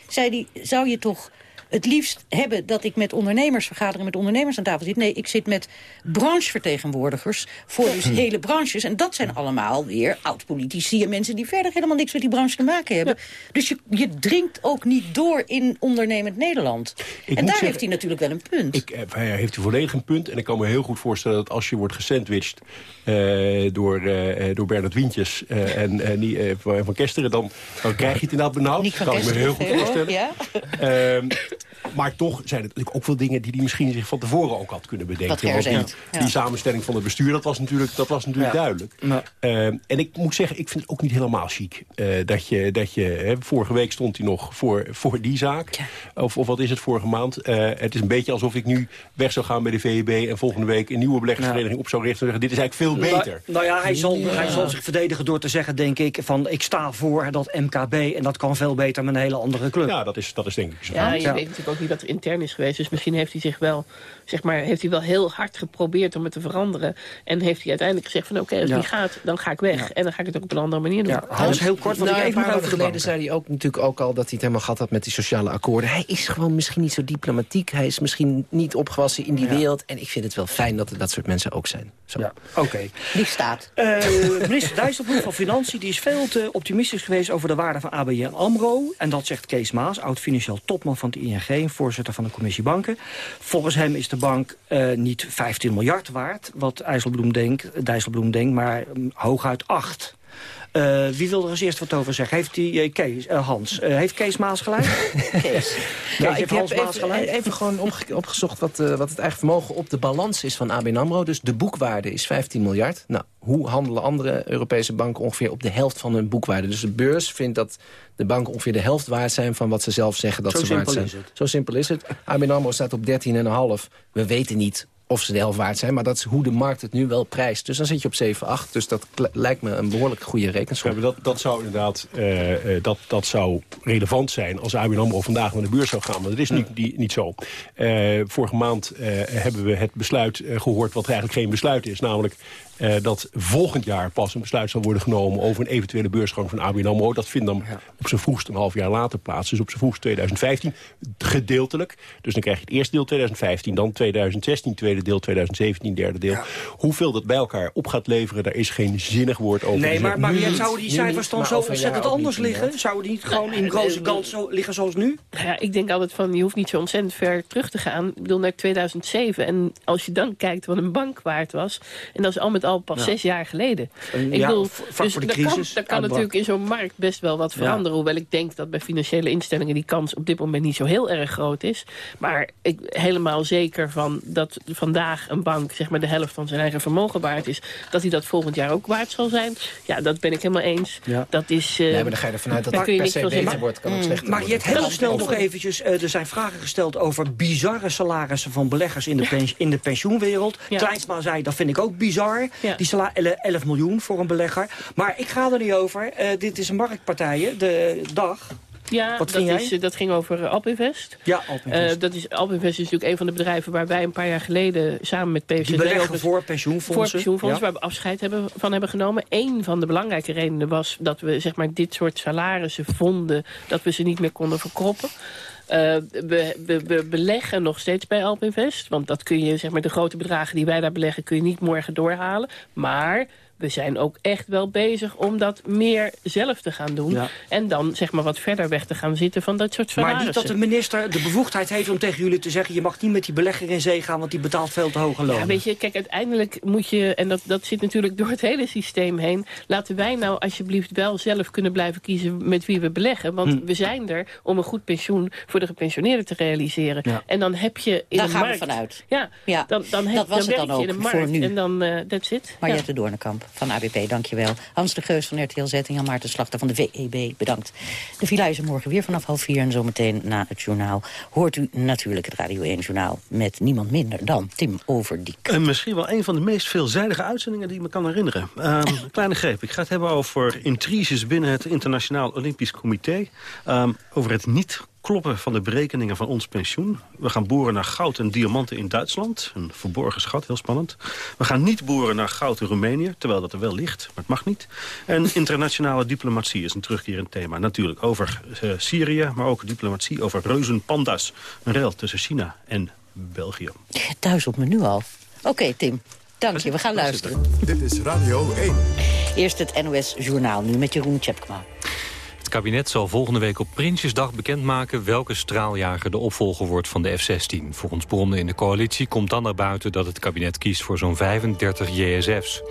zei hij, zou je toch het liefst hebben dat ik met ondernemers vergaderen, met ondernemers aan tafel zit. Nee, ik zit met branchevertegenwoordigers voor dus hele branches. En dat zijn allemaal weer oud-politici en mensen die verder helemaal niks met die branche te maken hebben. Dus je, je dringt ook niet door in ondernemend Nederland. en daar heeft hij natuurlijk wel een punt. Ik, hij heeft hij volledig een punt. En ik kan me heel goed voorstellen dat als je wordt gesandwiched uh, door, uh, door Bernard Wientjes uh, en die, van Kesteren, dan, dan krijg je het inderdaad benauwd. Dat kan ik me heel goed voorstellen. Ja? Maar toch zijn er natuurlijk ook veel dingen die hij misschien zich van tevoren ook had kunnen bedenken. Want die, die, samenstelling van het bestuur, dat was natuurlijk, dat was natuurlijk duidelijk. Uh, en ik moet zeggen, ik vind het ook niet helemaal chic. Uh, dat je, dat je hè, vorige week stond hij nog voor, voor die zaak. Of, of wat is het, vorige maand. Uh, het is een beetje alsof ik nu weg zou gaan bij de VEB... en volgende week een nieuwe beleggersvereniging op zou richten... en zeggen, dit is eigenlijk veel nou, beter. Nou, nou ja, hij zal, hij zal zich verdedigen door te zeggen, denk ik... van ik sta voor dat MKB en dat kan veel beter met een hele andere club. Ja, dat is, dat is denk ik zo. Ja, je weet natuurlijk ook niet wat er intern is geweest. Dus misschien heeft hij zich wel, zeg maar, heeft hij wel heel hard geprobeerd om het te veranderen. En heeft hij uiteindelijk gezegd van oké, als ja. die gaat, dan ga ik weg. En dan ga ik het ook op een andere manier doen. Ja, Hans, heel kort, want nou, ik even over geleden zei hij ook natuurlijk ook al dat hij het helemaal gehad had met die sociale akkoorden. Hij is gewoon misschien niet zo diplomatiek. Hij is misschien niet opgewassen in die wereld. En ik vind het wel fijn dat er dat soort mensen ook zijn. Zo. Ja, oké. Die staat. Uh, minister Dijsselbloem van Financiën die is veel te optimistisch geweest over de waarde van ABN AMRO. En dat zegt Kees Maas, oud-financieel topman van de ING... voorzitter van de commissie Banken. Volgens hem is de bank uh, niet 15 miljard waard, wat IJsselbloem denkt, Dijsselbloem denkt... maar um, hooguit 8. Uh, wie wil er als eerst wat over zeggen? Heeft die, uh, Kees, uh, Hans, heeft Kees Maas gelijk? *laughs* Kees. Kees nou, ik Hans heb Maas even, gelijk? even gewoon opgezocht wat, wat het eigen vermogen op de balans is van ABN AMRO. Dus de boekwaarde is 15 miljard. Nou, hoe handelen andere Europese banken ongeveer op de helft van hun boekwaarde? Dus de beurs vindt dat de banken ongeveer de helft waard zijn... van wat ze zelf zeggen dat Zo ze waard zijn. Zo simpel is het. ABN AMRO staat op 13,5. We weten niet of ze de helft waard zijn. Maar dat is hoe de markt het nu wel prijst. Dus dan zit je op 7, 8. Dus dat lijkt me een behoorlijk goede rekenschap. Ja, dat, dat zou inderdaad uh, dat, dat zou relevant zijn als ABN AMRO vandaag naar de beurs zou gaan. Maar dat is niet, die, niet zo. Uh, vorige maand uh, hebben we het besluit gehoord wat eigenlijk geen besluit is. Namelijk uh, dat volgend jaar pas een besluit zal worden genomen... over een eventuele beursgang van ABN AMRO. Dat vindt dan op zijn vroegst een half jaar later plaats. Dus op zijn vroegst 2015, gedeeltelijk. Dus dan krijg je het eerste deel 2015, dan 2016, tweede deel 2017, derde deel. Hoeveel dat bij elkaar op gaat leveren, daar is geen zinnig woord over. Nee, maar, maar zouden die cijfers dan zo ontzettend anders liggen? Zouden die niet gewoon in roze kant zo liggen zoals nu? Ja, ik denk altijd van, je hoeft niet zo ontzettend ver terug te gaan. Ik bedoel, naar 2007. En als je dan kijkt wat een bank waard was... en dat is al met al al pas zes jaar geleden. ik ja, bedoel, dus de crisis. Kan, kan natuurlijk in zo'n markt best wel wat veranderen. Hoewel ik denk dat bij financiële instellingen die kans op dit moment niet zo heel erg groot is. Maar ik helemaal zeker van dat vandaag een bank zeg maar de helft van zijn eigen vermogen waard is. Dat hij dat volgend jaar ook waard zal zijn. Ja, dat ben ik helemaal eens. Ja. Dat is... Uh, nee, maar dan ga je ervan uit dat het per se beter wordt. Kan mm. slechter maar je hebt heel snel nog eventjes... Uh, er zijn vragen gesteld over bizarre salarissen van beleggers in de, in de pensioenwereld. Ja. Kleinsma zei, dat vind ik ook bizar. Ja. Die sala 11 miljoen voor een belegger. Maar ik ga er niet over. Uh, dit is een marktpartijen, de dag. Ja, Wat dat, is, dat ging over Alpinvest. Ja, Alpinvest. Uh, dat is, Alpinvest is natuurlijk een van de bedrijven waar wij een paar jaar geleden samen met PVC... Die beleggen voor pensioenfondsen. Voor pensioenfondsen, waar we afscheid hebben, van hebben genomen. Eén van de belangrijke redenen was dat we zeg maar, dit soort salarissen vonden... dat we ze niet meer konden verkroppen. We, we, we, beleggen nog steeds bij Alpinvest. Want dat kun je, zeg maar, de grote bedragen die wij daar beleggen... kun je niet morgen doorhalen. Maar we zijn ook echt wel bezig om dat meer zelf te gaan doen. En dan zeg maar wat verder weg te gaan zitten van dat soort salarissen. Maar niet dat de minister de bevoegdheid heeft om tegen jullie te zeggen... je mag niet met die belegger in zee gaan, want die betaalt veel te hoge loon. Ja, weet je, kijk, uiteindelijk moet je... en dat, dat zit natuurlijk door het hele systeem heen... laten wij nou alsjeblieft wel zelf kunnen blijven kiezen met wie we beleggen. Want hm. we zijn er om een goed pensioen voor de gepensioneerden te realiseren. En dan heb je in Daar de gaan markt... we vanuit. Ja, ja. Dan, dan, heb, dat was dan het dan ook in de voor markt nu. En dan, uh, that's it. Mariette ja. Doornekamp van ABP, dankjewel. Hans de Geus van RTL Z en Jan Maarten Slachter van de VEB, bedankt. De villa is er morgen weer vanaf half vier en zometeen na het journaal... hoort u natuurlijk het Radio 1 Journaal met niemand minder dan Tim Overdiek. En misschien wel een van de meest veelzijdige uitzendingen die ik me kan herinneren. *laughs* Um, kleine greep. Ik ga het hebben over intriges binnen het Internationaal Olympisch Comité. Um, over het niet kloppen van de berekeningen van ons pensioen. We gaan boren naar goud en diamanten in Duitsland. Een verborgen schat, heel spannend. We gaan niet boren naar goud in Roemenië, terwijl dat er wel ligt, maar het mag niet. En internationale diplomatie is een terugkerend thema. Natuurlijk over uh, Syrië, maar ook diplomatie over reuzenpanda's. Een rel tussen China en België. Het duizelt me nu al. Oké, okay, Tim. Dank je, we gaan luisteren. Dit is Radio 1. Eerst het NOS Journaal, nu met Jeroen Tjepkma. Kabinet zal volgende week op Prinsjesdag bekendmaken... welke straaljager de opvolger wordt van de F-16. Volgens bronnen in de coalitie komt dan naar buiten... dat het kabinet kiest voor zo'n 35 JSF's.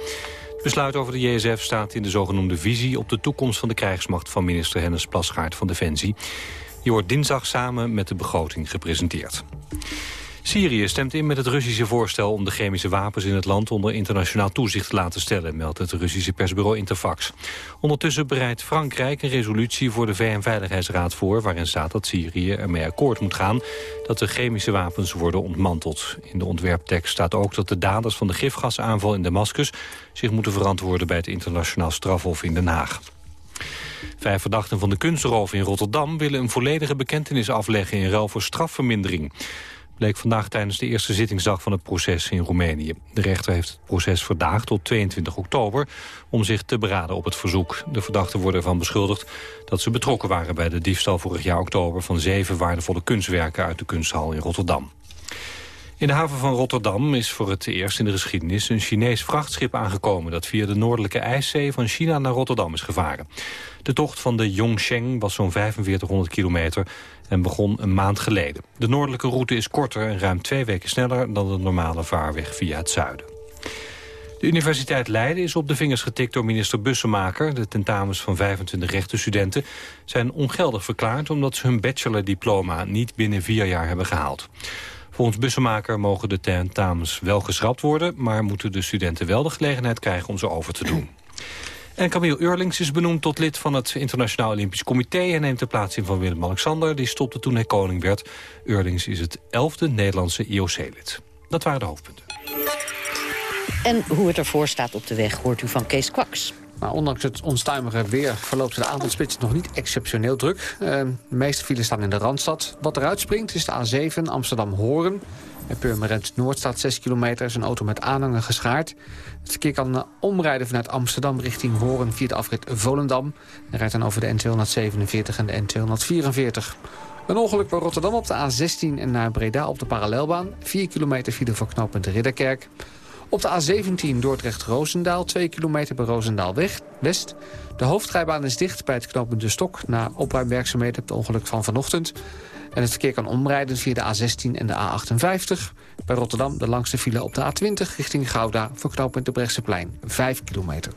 Het besluit over de JSF staat in de zogenoemde visie... op de toekomst van de krijgsmacht van minister Hennis Plasgaard van Defensie. Die wordt dinsdag samen met de begroting gepresenteerd. Syrië stemt in met het Russische voorstel om de chemische wapens in het land onder internationaal toezicht te laten stellen, meldt het Russische persbureau Interfax. Ondertussen bereidt Frankrijk een resolutie voor de VN-veiligheidsraad voor, waarin staat dat Syrië ermee akkoord moet gaan dat de chemische wapens worden ontmanteld. In de ontwerptekst staat ook dat de daders van de gifgasaanval in Damascus zich moeten verantwoorden bij het internationaal strafhof in Den Haag. Vijf verdachten van de kunstroof in Rotterdam willen een volledige bekentenis afleggen in ruil voor strafvermindering bleek vandaag tijdens de eerste zittingsdag van het proces in Roemenië. De rechter heeft het proces verdaagd tot 22 oktober om zich te beraden op het verzoek. De verdachten worden ervan beschuldigd dat ze betrokken waren bij de diefstal vorig jaar oktober van zeven waardevolle kunstwerken uit de kunsthal in Rotterdam. In de haven van Rotterdam is voor het eerst in de geschiedenis een Chinees vrachtschip aangekomen dat via de noordelijke ijszee van China naar Rotterdam is gevaren. De tocht van de Yongsheng was zo'n 4500 kilometer en begon een maand geleden. De noordelijke route is korter en ruim twee weken sneller dan de normale vaarweg via het zuiden. De Universiteit Leiden is op de vingers getikt door minister Bussemaker. De tentamens van 25 rechtenstudenten zijn ongeldig verklaard... omdat ze hun bachelordiploma niet binnen vier jaar hebben gehaald. Volgens Bussemaker mogen de tentamens wel geschrapt worden... maar moeten de studenten wel de gelegenheid krijgen om ze over te doen. *clears throat* En Camille Eurlings is benoemd tot lid van het Internationaal Olympisch Comité... en neemt de plaats in van Willem-Alexander. Die stopte toen hij koning werd. Eurlings is het elfde Nederlandse IOC-lid. Dat waren de hoofdpunten. En hoe het ervoor staat op de weg hoort u van Kees Kwaks. Ondanks het onstuimige weer verloopt de avondspits nog niet exceptioneel druk. Uh, de meeste files staan in de Randstad. Wat eruit springt is de A7 Amsterdam-Horen. Bij Purmerend Noord staat 6 kilometer, is een auto met aanhanger geschaard. Het verkeer kan eh, omrijden vanuit Amsterdam richting Horen via de afrit Volendam. En rijdt dan over de N247 en de N244. Een ongeluk bij Rotterdam op de A16 en naar Breda op de parallelbaan. 4 kilometer file voor knooppunt Ridderkerk. Op de A17 Dordrecht-Roosendaal, 2 kilometer bij Roosendaal West. De hoofdrijbaan is dicht bij het knooppunt De Stok... na opruimwerkzaamheden op het ongeluk van vanochtend. En het verkeer kan omrijden via de A16 en de A58. Bij Rotterdam de langste file op de A20 richting Gouda... voor knooppunt de Brechtseplein, 5 kilometer.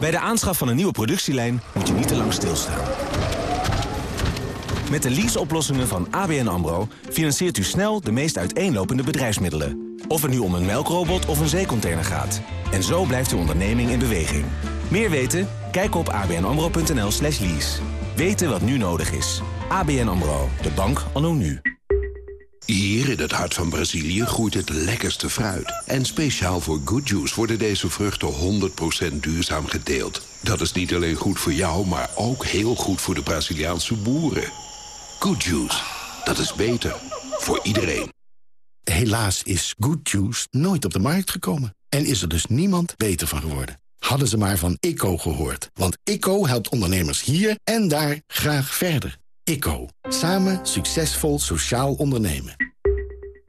Bij de aanschaf van een nieuwe productielijn moet je niet te lang stilstaan. Met de leaseoplossingen van ABN AMRO financiert u snel de meest uiteenlopende bedrijfsmiddelen. Of het nu om een melkrobot of een zeecontainer gaat. En zo blijft uw onderneming in beweging. Meer weten? Kijk op abnamro.nl slash lease. Weten wat nu nodig is. ABN AMRO, de bank anno nu. Hier in het hart van Brazilië groeit het lekkerste fruit. En speciaal voor Good Juice worden deze vruchten 100% duurzaam geteeld. Dat is niet alleen goed voor jou, maar ook heel goed voor de Braziliaanse boeren. Good Juice, dat is beter. Voor iedereen. Helaas is Good Juice nooit op de markt gekomen. En is er dus niemand beter van geworden. Hadden ze maar van ICO gehoord. Want ICO helpt ondernemers hier en daar graag verder. ICO. Samen succesvol sociaal ondernemen.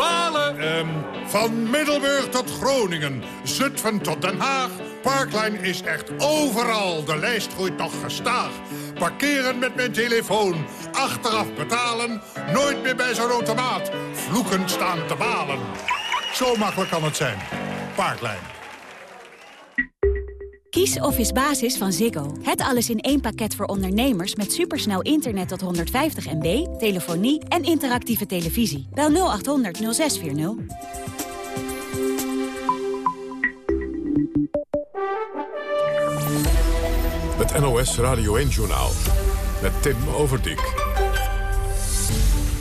Um, van Middelburg tot Groningen, Zutphen tot Den Haag. Parkline is echt overal. De lijst groeit nog gestaag. Parkeren met mijn telefoon, achteraf betalen. Nooit meer bij zo'n automaat. Vloeken staan te balen. Zo makkelijk kan het zijn. Parkline. Kies Office Basis van Ziggo. Het alles in één pakket voor ondernemers met supersnel internet tot 150 MB, telefonie en interactieve televisie. Bel 0800 0640. Het NOS Radio 1-journaal met Tim Overdijk.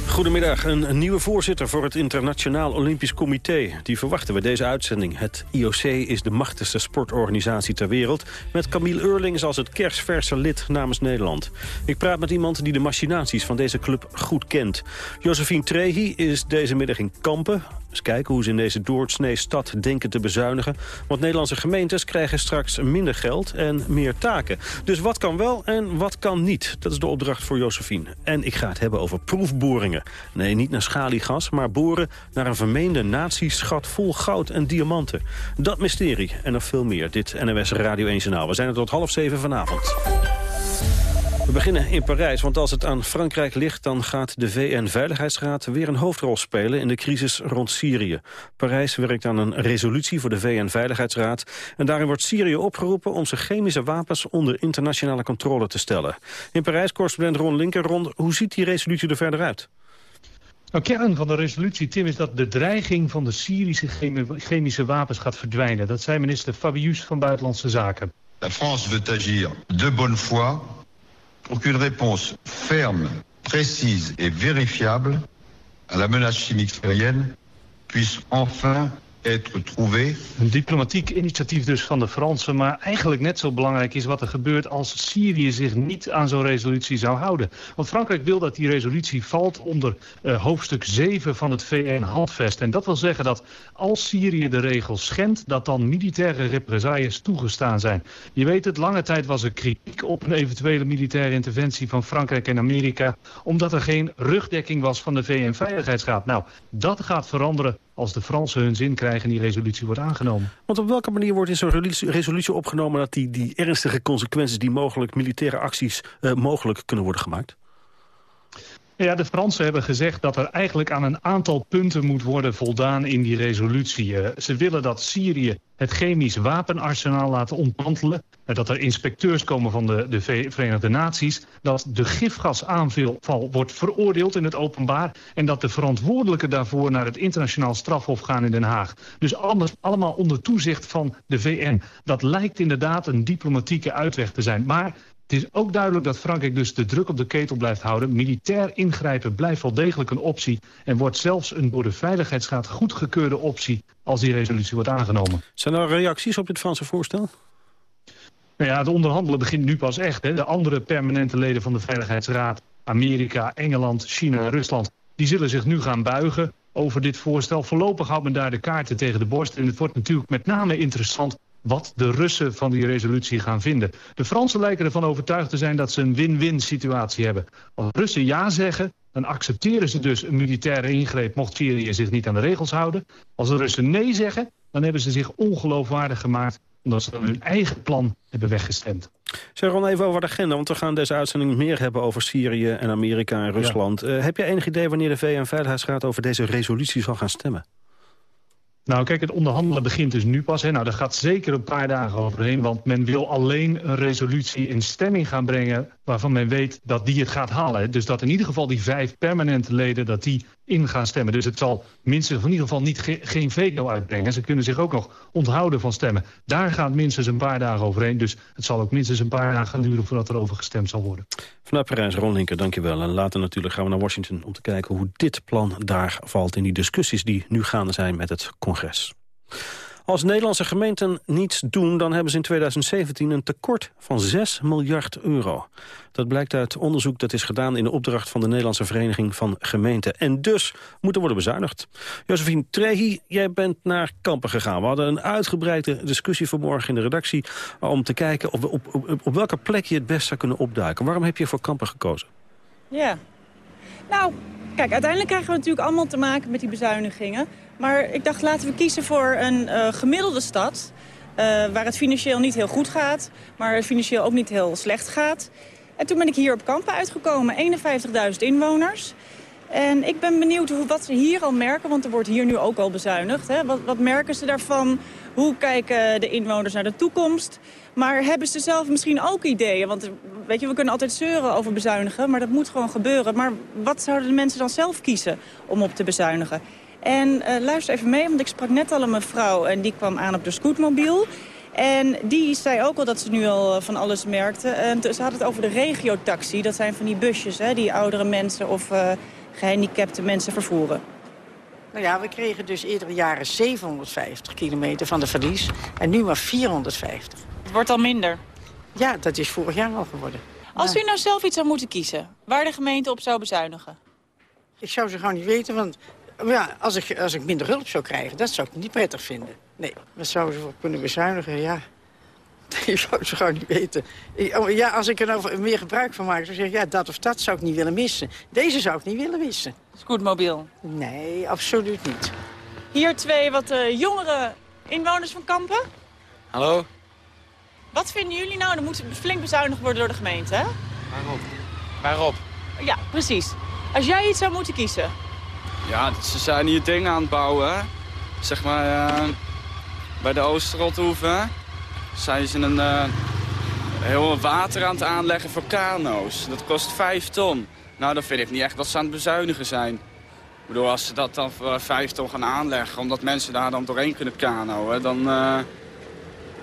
Goedemiddag, een, nieuwe voorzitter voor het Internationaal Olympisch Comité. Die verwachten we deze uitzending. Het IOC is de machtigste sportorganisatie ter wereld... met Camille Eurlings als het kersverse lid namens Nederland. Ik praat met iemand die de machinaties van deze club goed kent. Josephine Trehi is deze middag in Kampen. Eens kijken hoe ze in deze doorsnee stad denken te bezuinigen. Want Nederlandse gemeentes krijgen straks minder geld en meer taken. Dus wat kan wel en wat kan niet? Dat is de opdracht voor Josephine. En ik ga het hebben over proefboringen. Nee, niet naar schaliegas, maar boren naar een vermeende natieschat vol goud en diamanten. Dat mysterie en nog veel meer. Dit NWS Radio 1 Journaal. We zijn er tot half zeven vanavond. We beginnen in Parijs, want als het aan Frankrijk ligt... dan gaat de VN-veiligheidsraad weer een hoofdrol spelen... in de crisis rond Syrië. Parijs werkt aan een resolutie voor de VN-veiligheidsraad... en daarin wordt Syrië opgeroepen om zijn chemische wapens... onder internationale controle te stellen. In Parijs, correspondent Ron Linker. Ron, hoe ziet die resolutie er verder uit? Nou, kern van de resolutie, Tim, is dat de dreiging van de Syrische chemische wapens gaat verdwijnen. Dat zei minister Fabius van Buitenlandse Zaken. La France veut agir de bonne foi pour qu'une réponse ferme, précise et vérifiable à la menace chimique syrienne puisse enfin. Een diplomatiek initiatief dus van de Fransen, maar eigenlijk net zo belangrijk is wat er gebeurt als Syrië zich niet aan zo'n resolutie zou houden. Want Frankrijk wil dat die resolutie valt onder uh, hoofdstuk 7 van het VN-handvest. En dat wil zeggen dat als Syrië de regels schendt, dat dan militaire represailles toegestaan zijn. Je weet het, lange tijd was er kritiek op een eventuele militaire interventie van Frankrijk en Amerika, omdat er geen rugdekking was van de VN-veiligheidsraad. Nou, dat gaat veranderen als de Fransen hun zin krijgen en die resolutie wordt aangenomen. Want op welke manier wordt in zo'n resolutie opgenomen... dat die, die ernstige consequenties die mogelijk militaire acties uh, mogelijk kunnen worden gemaakt? Ja, de Fransen hebben gezegd dat er eigenlijk aan een aantal punten moet worden voldaan in die resolutie. Eh, ze willen dat Syrië het chemisch wapenarsenaal laten ontmantelen. Eh, dat er inspecteurs komen van de, de Verenigde Naties. Dat de gifgasaanval wordt veroordeeld in het openbaar. En dat de verantwoordelijken daarvoor naar het internationaal strafhof gaan in Den Haag. Dus alles, allemaal onder toezicht van de VN. Dat lijkt inderdaad een diplomatieke uitweg te zijn. Maar het is ook duidelijk dat Frankrijk dus de druk op de ketel blijft houden. Militair ingrijpen blijft wel degelijk een optie... en wordt zelfs een door de Veiligheidsraad goedgekeurde optie... als die resolutie wordt aangenomen. Zijn er reacties op dit Franse voorstel? Nou ja, het onderhandelen begint nu pas echt. Hè. De andere permanente leden van de Veiligheidsraad... Amerika, Engeland, China en Rusland... die zullen zich nu gaan buigen over dit voorstel. Voorlopig houdt men daar de kaarten tegen de borst. En het wordt natuurlijk met name interessant wat de Russen van die resolutie gaan vinden. De Fransen lijken ervan overtuigd te zijn dat ze een win-win situatie hebben. Als Russen ja zeggen, dan accepteren ze dus een militaire ingreep... mocht Syrië zich niet aan de regels houden. Als de Russen nee zeggen, dan hebben ze zich ongeloofwaardig gemaakt... omdat ze dan hun eigen plan hebben weggestemd. Zeg Ron even over de agenda, want we gaan deze uitzending meer hebben over Syrië en Amerika en Rusland. Eh, heb je enig idee wanneer de VN-veiligheidsraad over deze resolutie zal gaan stemmen? Nou, kijk, het onderhandelen begint dus nu pas. Hè. Nou, daar gaat zeker een paar dagen overheen. Want men wil alleen een resolutie in stemming gaan brengen... waarvan men weet dat die het gaat halen. Dus dat in ieder geval die vijf permanente leden... dat die in gaan stemmen. Dus het zal minstens in ieder geval niet geen veto uitbrengen. Ze kunnen zich ook nog onthouden van stemmen. Daar gaat minstens een paar dagen overheen. Dus het zal ook minstens een paar dagen duren voordat er over gestemd zal worden. Vanuit Parijs, Ron Linker, dankjewel. En later natuurlijk gaan we naar Washington om te kijken hoe dit plan daar valt in die discussies die nu gaande zijn met het congres. Als Nederlandse gemeenten niets doen, dan hebben ze in 2017 een tekort van 6 miljard euro. Dat blijkt uit onderzoek dat is gedaan in de opdracht van de Nederlandse Vereniging van Gemeenten. En dus moet er worden bezuinigd. Josephine Trehi, jij bent naar Kampen gegaan. We hadden een uitgebreide discussie vanmorgen in de redactie om te kijken op, op, op, op welke plek je het best zou kunnen opduiken. Waarom heb je voor Kampen gekozen? Ja, nou, kijk, uiteindelijk krijgen we natuurlijk allemaal te maken met die bezuinigingen. Maar ik dacht, laten we kiezen voor een uh, gemiddelde stad... Uh, waar het financieel niet heel goed gaat, maar het financieel ook niet heel slecht gaat. En toen ben ik hier op Kampen uitgekomen, 51.000 inwoners. En ik ben benieuwd hoe, wat ze hier al merken, want er wordt hier nu ook al bezuinigd. Hè? Wat, wat merken ze daarvan? Hoe kijken de inwoners naar de toekomst? Maar hebben ze zelf misschien ook ideeën? Want weet je, we kunnen altijd zeuren over bezuinigen, maar dat moet gewoon gebeuren. Maar wat zouden de mensen dan zelf kiezen om op te bezuinigen? En uh, luister even mee, want ik sprak net al een mevrouw en die kwam aan op de scootmobiel. En die zei ook al dat ze nu al eh, van alles merkte. En ze had het over de regiotaxi. Dat zijn van die busjes hè, die oudere mensen of uh, gehandicapte mensen vervoeren. Nou ja, we kregen dus iedere jaren 750 kilometer van de verlies. En nu maar 450. Het wordt al minder? Ja, dat is vorig jaar al geworden. Als u nou zelf iets zou moeten kiezen, waar de gemeente op zou bezuinigen? Ik zou ze gewoon niet weten, want ja, als ik, als ik minder hulp zou krijgen, dat zou ik niet prettig vinden. Nee, wat zouden ze voor kunnen bezuinigen? Ja, *laughs* ik zou ze gewoon niet weten. Oh, ja, als ik er nou meer gebruik van maak, zou ik zeggen... ja, dat of dat zou ik niet willen missen. Deze zou ik niet willen missen. Scootmobiel? Nee, absoluut niet. Hier twee wat uh, jongere inwoners van Kampen. Hallo. Wat vinden jullie nou? Er moet flink bezuinigd worden door de gemeente, hè? Waarop? Waarop? Ja, precies. Als jij iets zou moeten kiezen, ja, ze zijn hier dingen aan het bouwen. Zeg maar, uh, bij de Oosterrothoeve zijn ze een uh, heel water aan het aanleggen voor kano's. Dat kost 5 ton. Nou, dan vind ik niet echt dat ze aan het bezuinigen zijn. Ik bedoel, als ze dat dan voor 5 ton gaan aanleggen, omdat mensen daar dan doorheen kunnen kanoën, dan... Uh...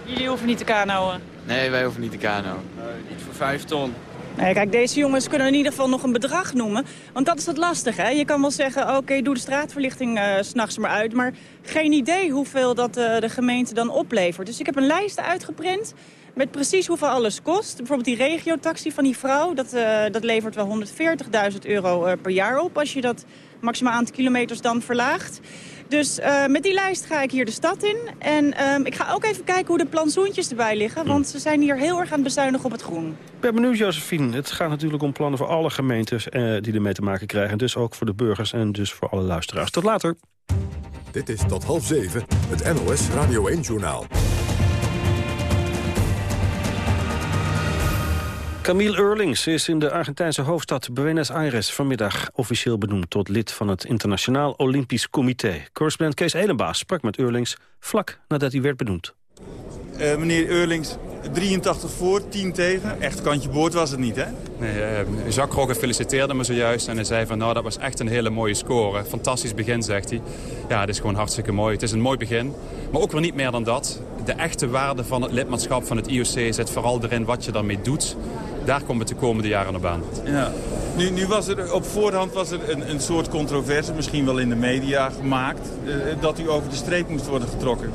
Jullie hoeven niet te kanoën? Nee, wij hoeven niet te kanoën. Nee, niet voor 5 ton. Nee, kijk, deze jongens kunnen in ieder geval nog een bedrag noemen. Want dat is het lastige. Hè? Je kan wel zeggen, oké, doe de straatverlichting uh, s'nachts maar uit. Maar geen idee hoeveel dat uh, de gemeente dan oplevert. Dus ik heb een lijst uitgeprint met precies hoeveel alles kost. Bijvoorbeeld die regiotaxi van die vrouw, dat, uh, dat levert wel 140.000 euro per jaar op... als je dat maximaal aantal kilometers dan verlaagt. Dus uh, met die lijst ga ik hier de stad in. En uh, ik ga ook even kijken hoe de plantsoentjes erbij liggen. Hm. Want ze zijn hier heel erg aan het bezuinigen op het groen. Ik ben benieuwd, Josephine. Het gaat natuurlijk om plannen voor alle gemeentes uh, die ermee te maken krijgen. Dus ook voor de burgers en dus voor alle luisteraars. Tot later. Dit is tot half zeven, het NOS Radio 1-journaal. Camille Eurlings is in de Argentijnse hoofdstad Buenos Aires vanmiddag officieel benoemd tot lid van het Internationaal Olympisch Comité. Correspondent Kees Elenbaas sprak met Eurlings vlak nadat hij werd benoemd. Uh, meneer Eurlings, 83 voor, 10 tegen. Echt kantje boord was het niet, hè? Nee, uh, Jacques Rogge feliciteerde me zojuist en hij zei van... nou, dat was echt een hele mooie score. Fantastisch begin, zegt hij. Ja, het is gewoon hartstikke mooi. Het is een mooi begin, maar ook weer niet meer dan dat. De echte waarde van het lidmaatschap van het IOC zit vooral erin wat je daarmee doet daar komen we de komende jaren op aan. Ja. Nu, nu was er op voorhand was er een, een soort controverse, misschien wel in de media gemaakt... Eh, dat u over de streep moest worden getrokken.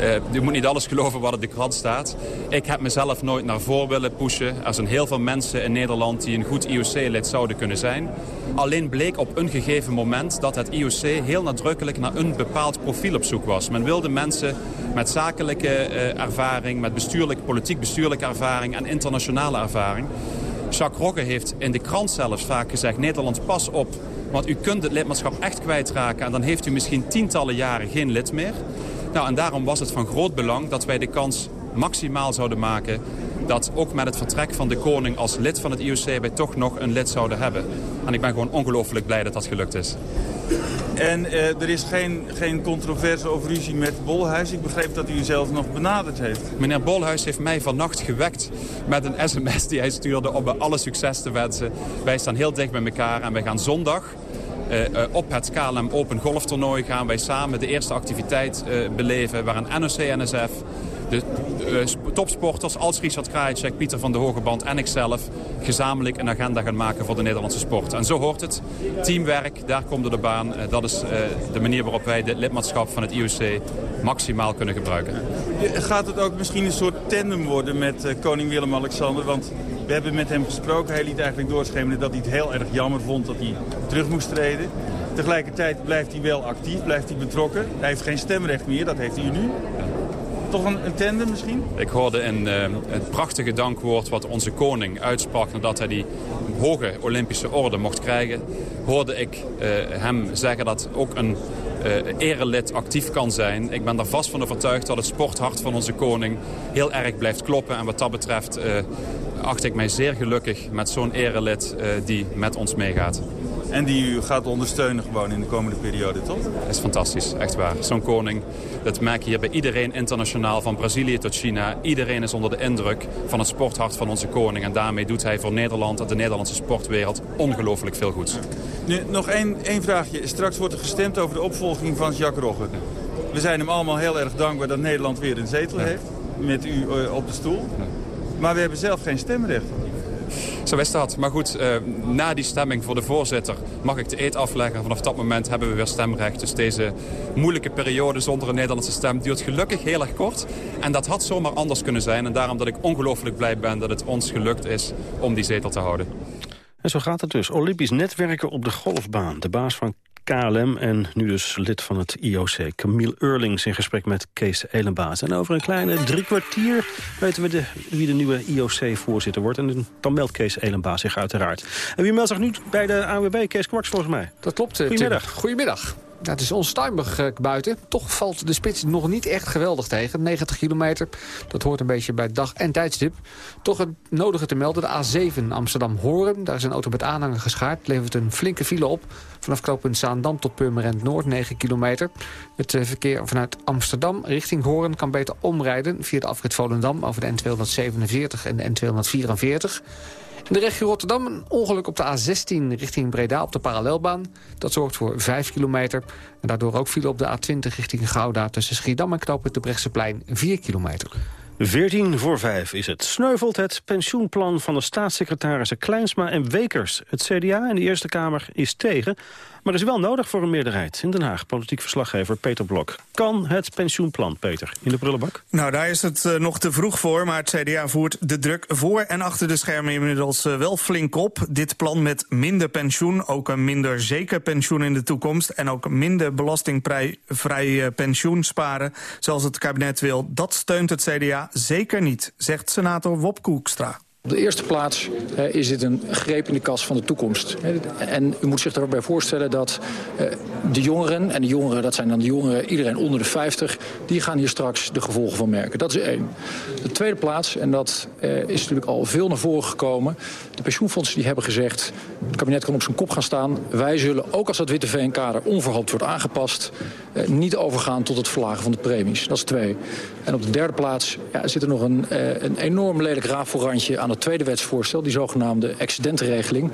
Uh, je moet niet alles geloven wat in de krant staat. Ik heb mezelf nooit naar voren willen pushen. Er zijn heel veel mensen in Nederland die een goed IOC-lid zouden kunnen zijn. Alleen bleek op een gegeven moment dat het IOC heel nadrukkelijk naar een bepaald profiel op zoek was. Men wilde mensen met zakelijke uh, ervaring, met bestuurlijk, politiek-bestuurlijke ervaring en internationale ervaring. Jacques Rogge heeft in de krant zelfs vaak gezegd... Nederland, pas op, want u kunt het lidmaatschap echt kwijtraken... en dan heeft u misschien tientallen jaren geen lid meer. Nou, en daarom was het van groot belang dat wij de kans maximaal zouden maken... dat ook met het vertrek van de koning als lid van het IOC... wij toch nog een lid zouden hebben. En ik ben gewoon ongelooflijk blij dat dat gelukt is. En uh, er is geen, geen controverse of ruzie met Bolhuis. Ik begreep dat u zelf nog benaderd heeft. Meneer Bolhuis heeft mij vannacht gewekt met een sms die hij stuurde... om me alle succes te wensen. Wij staan heel dicht bij elkaar en wij gaan zondag op het KLM Open golftoernooi gaan wij samen de eerste activiteit beleven... waar een NOC-NSF de topsporters als Richard Krajicek, Pieter van de Hogeband en ikzelf... gezamenlijk een agenda gaan maken voor de Nederlandse sport. En zo hoort het. Teamwerk, daar komt er de baan. Dat is de manier waarop wij dit lidmaatschap van het IOC maximaal kunnen gebruiken. Gaat het ook misschien een soort tandem worden met koning Willem-Alexander? Want we hebben met hem gesproken. Hij liet eigenlijk doorschemeren dat hij het heel erg jammer vond dat hij terug moest treden. Tegelijkertijd blijft hij wel actief, blijft hij betrokken. Hij heeft geen stemrecht meer, dat heeft hij nu. Toch een, een tandem misschien? Ik hoorde een, uh, het prachtige dankwoord wat onze koning uitsprak... nadat hij die hoge Olympische orde mocht krijgen... hoorde ik uh, hem zeggen dat ook een uh, erelid actief kan zijn. Ik ben daar vast van overtuigd dat het sporthart van onze koning... heel erg blijft kloppen. En wat dat betreft acht ik mij zeer gelukkig met zo'n erelid die met ons meegaat. En die u gaat ondersteunen gewoon in de komende periode, toch? Dat is fantastisch, echt waar. Zo'n koning, dat merk je hier bij iedereen internationaal, van Brazilië tot China. Iedereen is onder de indruk van het sporthart van onze koning. En daarmee doet hij voor Nederland en de Nederlandse sportwereld ongelooflijk veel goeds. Nu, nog één, één vraagje. Straks wordt er gestemd over de opvolging van Jacques Rogge. We zijn hem allemaal heel erg dankbaar dat Nederland weer een zetel heeft. Met u uh, op de stoel. Maar we hebben zelf geen stemrecht. Zo is dat. Maar goed, uh, na die stemming voor de voorzitter mag ik de eet afleggen. Vanaf dat moment hebben we weer stemrecht. Dus deze moeilijke periode zonder een Nederlandse stem duurt gelukkig heel erg kort. En dat had zomaar anders kunnen zijn. En daarom dat ik ongelooflijk blij ben dat het ons gelukt is om die zetel te houden. En zo gaat het dus. Olympisch netwerken op de golfbaan. De baas van KLM en nu dus lid van het IOC. Camille Eurlings in gesprek met Kees Elenbaas. En over een kleine drie kwartier weten we de, wie de nieuwe IOC-voorzitter wordt. En dan meldt Kees Elenbaas zich uiteraard. En wie meldt zich nu bij de AWB? Kees Kwaks volgens mij. Dat klopt, eh, Goedemiddag. Goedemiddag. Het is onstuimig uh, buiten. Toch valt de spits nog niet echt geweldig tegen. 90 kilometer, dat hoort een beetje bij dag- en tijdstip. Toch het nodige te melden, de A7 Amsterdam-Horen. Daar is een auto met aanhanger geschaard. Levert een flinke file op. Vanaf knooppunt Zaandam tot Purmerend Noord, 9 kilometer. Het uh, verkeer vanuit Amsterdam richting Horen kan beter omrijden... via de afrit Volendam over de N247 en de N244... De regio Rotterdam een ongeluk op de A16 richting Breda op de parallelbaan. Dat zorgt voor 5 kilometer. En daardoor ook viel op de A20 richting Gouda tussen Schiedam en Knoop de Brechtseplein 4 kilometer. 14 voor 5 is het. Sneuvelt het pensioenplan van de staatssecretarissen Kleinsma en Wekers. Het CDA in de Eerste Kamer is tegen. Maar is wel nodig voor een meerderheid. In Den Haag, politiek verslaggever Peter Blok. Kan het pensioenplan, Peter, in de prullenbak? Nou, daar is het uh, nog te vroeg voor. Maar het CDA voert de druk voor en achter de schermen inmiddels uh, wel flink op. Dit plan met minder pensioen, ook een minder zeker pensioen in de toekomst... en ook minder belastingvrij uh, pensioen sparen, zoals het kabinet wil... dat steunt het CDA zeker niet, zegt senator Wop Koekstra. Op de eerste plaats is dit een greep in de kas van de toekomst. En u moet zich daarbij voorstellen dat uh, de jongeren... en de jongeren, dat zijn dan de jongeren, iedereen onder de 50... die gaan hier straks de gevolgen van merken. Dat is één. De tweede plaats, en dat uh, is natuurlijk al veel naar voren gekomen... de pensioenfondsen die hebben gezegd... het kabinet kan op zijn kop gaan staan. Wij zullen, ook als dat VN-kader onverhoopt wordt aangepast... niet overgaan tot het verlagen van de premies. Dat is twee. En op de derde plaats ja, zit er nog een, een enorm lelijk rafelrandje aan het tweede wetsvoorstel, die zogenaamde excedentenregeling.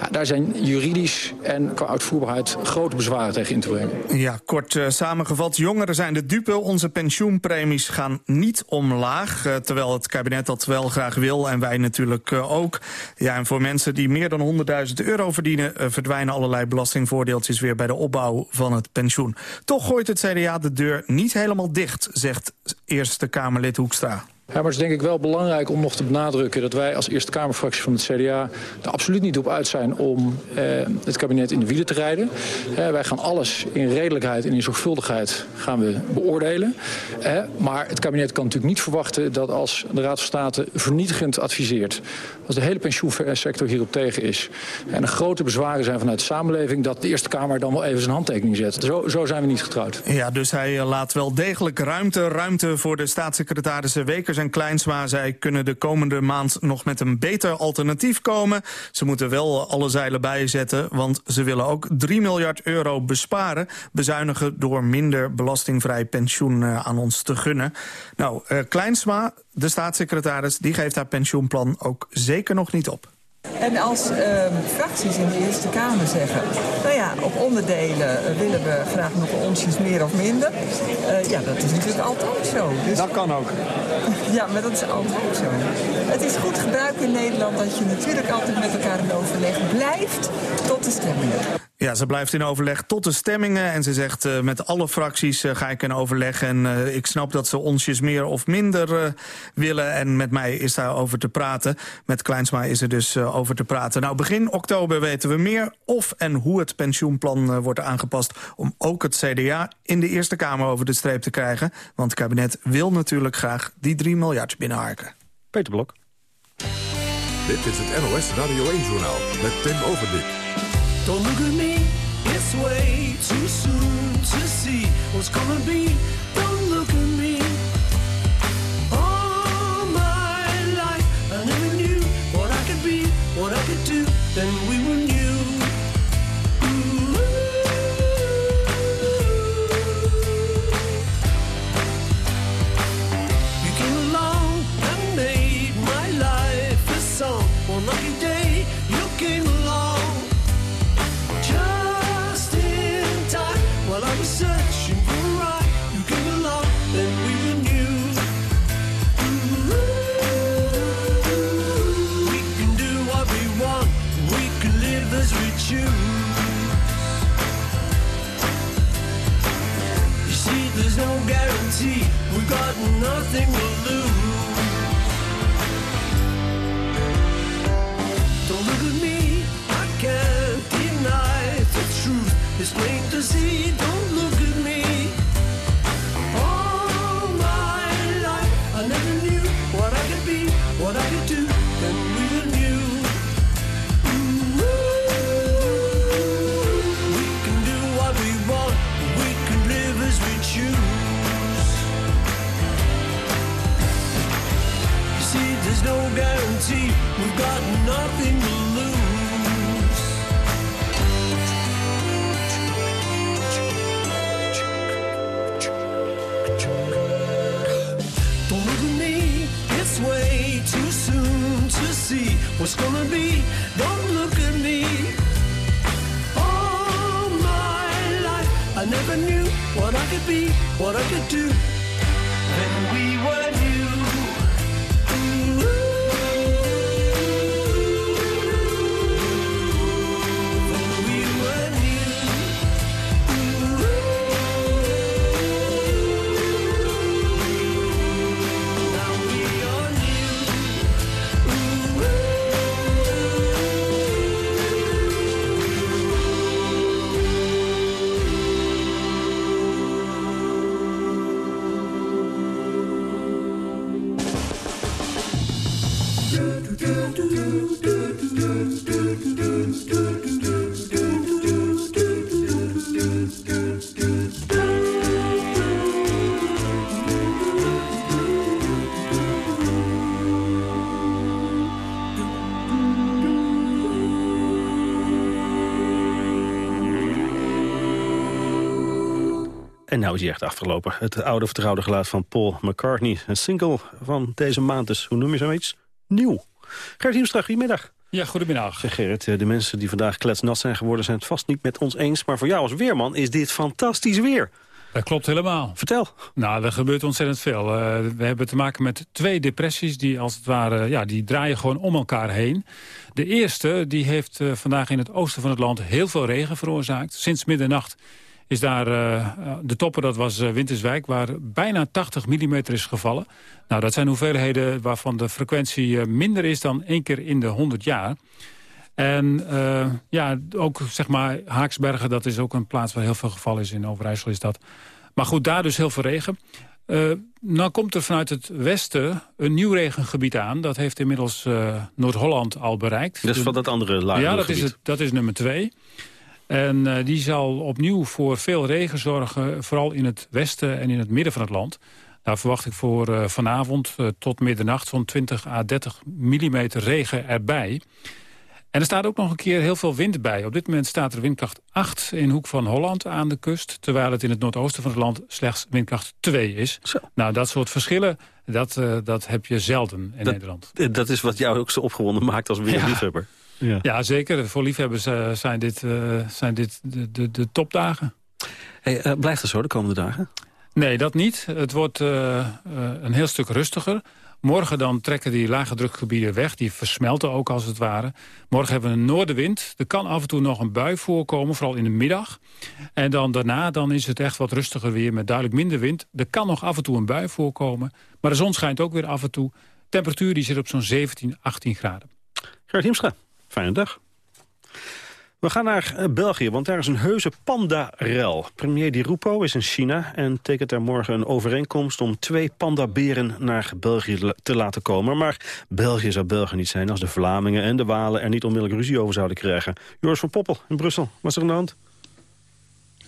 Ja, daar zijn juridisch en qua uitvoerbaarheid grote bezwaren tegen in te brengen. Ja, kort uh, samengevat. Jongeren zijn de dupe. Onze pensioenpremies gaan niet omlaag. Uh, terwijl het kabinet dat wel graag wil en wij natuurlijk ook. Ja, en voor mensen die meer dan 100.000 euro verdienen... verdwijnen allerlei belastingvoordeeltjes weer bij de opbouw van het pensioen. Toch gooit het CDA de deur niet helemaal dicht, zegt Eerste Kamerlid Hoekstra. Ja, maar het is denk ik wel belangrijk om nog te benadrukken... dat wij als Eerste Kamerfractie van het CDA er absoluut niet op uit zijn... om eh, het kabinet in de wielen te rijden. Eh, wij gaan alles in redelijkheid en in zorgvuldigheid gaan we beoordelen. Eh, maar het kabinet kan natuurlijk niet verwachten dat als de Raad van State vernietigend adviseert... als de hele pensioensector hierop tegen is... en er grote bezwaren zijn vanuit de samenleving... dat de Eerste Kamer dan wel even zijn handtekening zet. Zo, zo zijn we niet getrouwd. Ja, dus hij laat wel degelijk ruimte, ruimte voor de staatssecretarissen Wekers en Kleinsma. Zij kunnen de komende maand nog met een beter alternatief komen. Ze moeten wel alle zeilen bijzetten, want ze willen ook 3 miljard euro besparen. Bezuinigen door minder belastingvrij pensioen uh, aan ons te gunnen. Nou, uh, Kleinsma, de staatssecretaris, die geeft haar pensioenplan ook zeker nog niet op. En als ehm, fracties in de Eerste Kamer zeggen... nou ja, op onderdelen eh, willen we graag nog onsjes meer of minder. Uh, ja, dat is natuurlijk altijd zo. Dus... Dat kan ook. *laughs* ja, maar dat is altijd zo. Het is goed gebruik in Nederland dat je natuurlijk altijd met elkaar in overleg blijft tot de stemmingen. Ja, ze blijft in overleg tot de stemmingen. En ze zegt uh, met alle fracties uh, ga ik in overleg. En uh, ik snap dat ze onsjes meer of minder willen. En met mij is daar over te praten. Met Kleinsma is er dus over te praten. Nou, begin oktober weten we meer of en hoe het pensioenplan wordt aangepast... om ook het CDA in de Eerste Kamer over de streep te krijgen. Want het kabinet wil natuurlijk graag die 3 miljard binnenharken. Peter Blok. Dit is het NOS Radio 1-journaal met Tim Overdijk. Don't look at me, it's way too soon to see what's gonna be. Guarantee, we've got nothing to lose. Don't look at me, I can't deny the truth. It's plain to see, don't what's gonna be. Don't look at me. All my life, I never knew what I could be, what I could do. En nou is hij echt afgelopen. Het oude vertrouwde geluid van Paul McCartney. Een single van deze maand dus. Hoe noem je zoiets? Nieuw. Gert Hiemstra, goedemiddag. Ja, goedemiddag. Zeg Gerrit, eh, de mensen die vandaag kletsnat zijn geworden... zijn het vast niet met ons eens. Maar voor jou als weerman is dit fantastisch weer. Dat klopt helemaal. Vertel. Nou, er gebeurt ontzettend veel. Uh, we hebben te maken met twee depressies die als het ware, ja, die draaien gewoon om elkaar heen. De eerste, die heeft uh, vandaag in het oosten van het land heel veel regen veroorzaakt. Sinds middernacht is daar uh, de topper, dat was uh, Winterswijk... waar bijna 80 mm is gevallen. Nou, dat zijn hoeveelheden waarvan de frequentie uh, minder is... dan één keer in de 100 jaar. En ja, ook zeg maar Haaksbergen, dat is ook een plaats... waar heel veel gevallen is, in Overijssel is dat. Maar goed, daar dus heel veel regen. nou komt er vanuit het westen een nieuw regengebied aan. Dat heeft inmiddels Noord-Holland al bereikt. Dat is van dat andere laag. Ja, dat is, het, dat is nummer twee. En uh, die zal opnieuw voor veel regen zorgen, vooral in het westen en in het midden van het land. Daar verwacht ik voor uh, vanavond uh, tot middernacht zo'n 20 à 30 mm regen erbij. En er staat ook nog een keer heel veel wind bij. Op dit moment staat er windkracht 8 in Hoek van Holland aan de kust... terwijl het in het noordoosten van het land slechts windkracht 2 is. Zo. Nou, dat soort verschillen Dat, uh, dat heb je zelden in Nederland. Dat is wat jou ook zo opgewonden maakt als weerliefhebber. Ja. Ja. zeker. Voor liefhebbers uh, zijn dit, uh, zijn dit de, de, de topdagen. Hey, blijft het zo de komende dagen? Nee, dat niet. Het wordt een heel stuk rustiger. Morgen dan trekken die lage drukgebieden weg. Die versmelten ook als het ware. Morgen hebben we een noordenwind. Er kan af en toe nog een bui voorkomen, vooral in de middag. En dan daarna dan is het echt wat rustiger weer met duidelijk minder wind. Er kan nog af en toe een bui voorkomen. Maar de zon schijnt ook weer af en toe. Temperatuur die zit op zo'n 17, 18 graden. Gert Hiemstra, fijne dag. We gaan naar eh, België, want daar is een heuse panda-rel. Premier Di Rupo is in China en tekent er morgen een overeenkomst... om twee pandaberen naar België te laten komen. Maar België zou België niet zijn als de Vlamingen en de Walen... er niet onmiddellijk ruzie over zouden krijgen. Joris van Poppel in Brussel, wat is er aan de hand?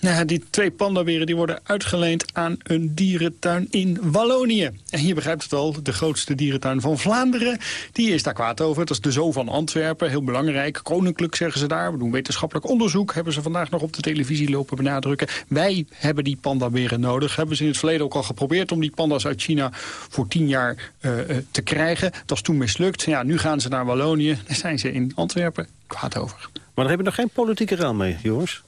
Nou, die twee pandaberen die worden uitgeleend aan een dierentuin in Wallonië. En hier begrijpt het al, de grootste dierentuin van Vlaanderen. Die is daar kwaad over. Dat is de Zoo van Antwerpen, heel belangrijk. Koninklijk zeggen ze daar. We doen wetenschappelijk onderzoek. Hebben ze vandaag nog op de televisie lopen benadrukken. Wij hebben die pandaberen nodig. Hebben ze in het verleden ook al geprobeerd om die panda's uit China voor tien jaar uh, te krijgen. Dat is toen mislukt. Ja, nu gaan ze naar Wallonië. Daar zijn ze in Antwerpen kwaad over. Maar daar heb je nog geen politieke raam mee, jongens?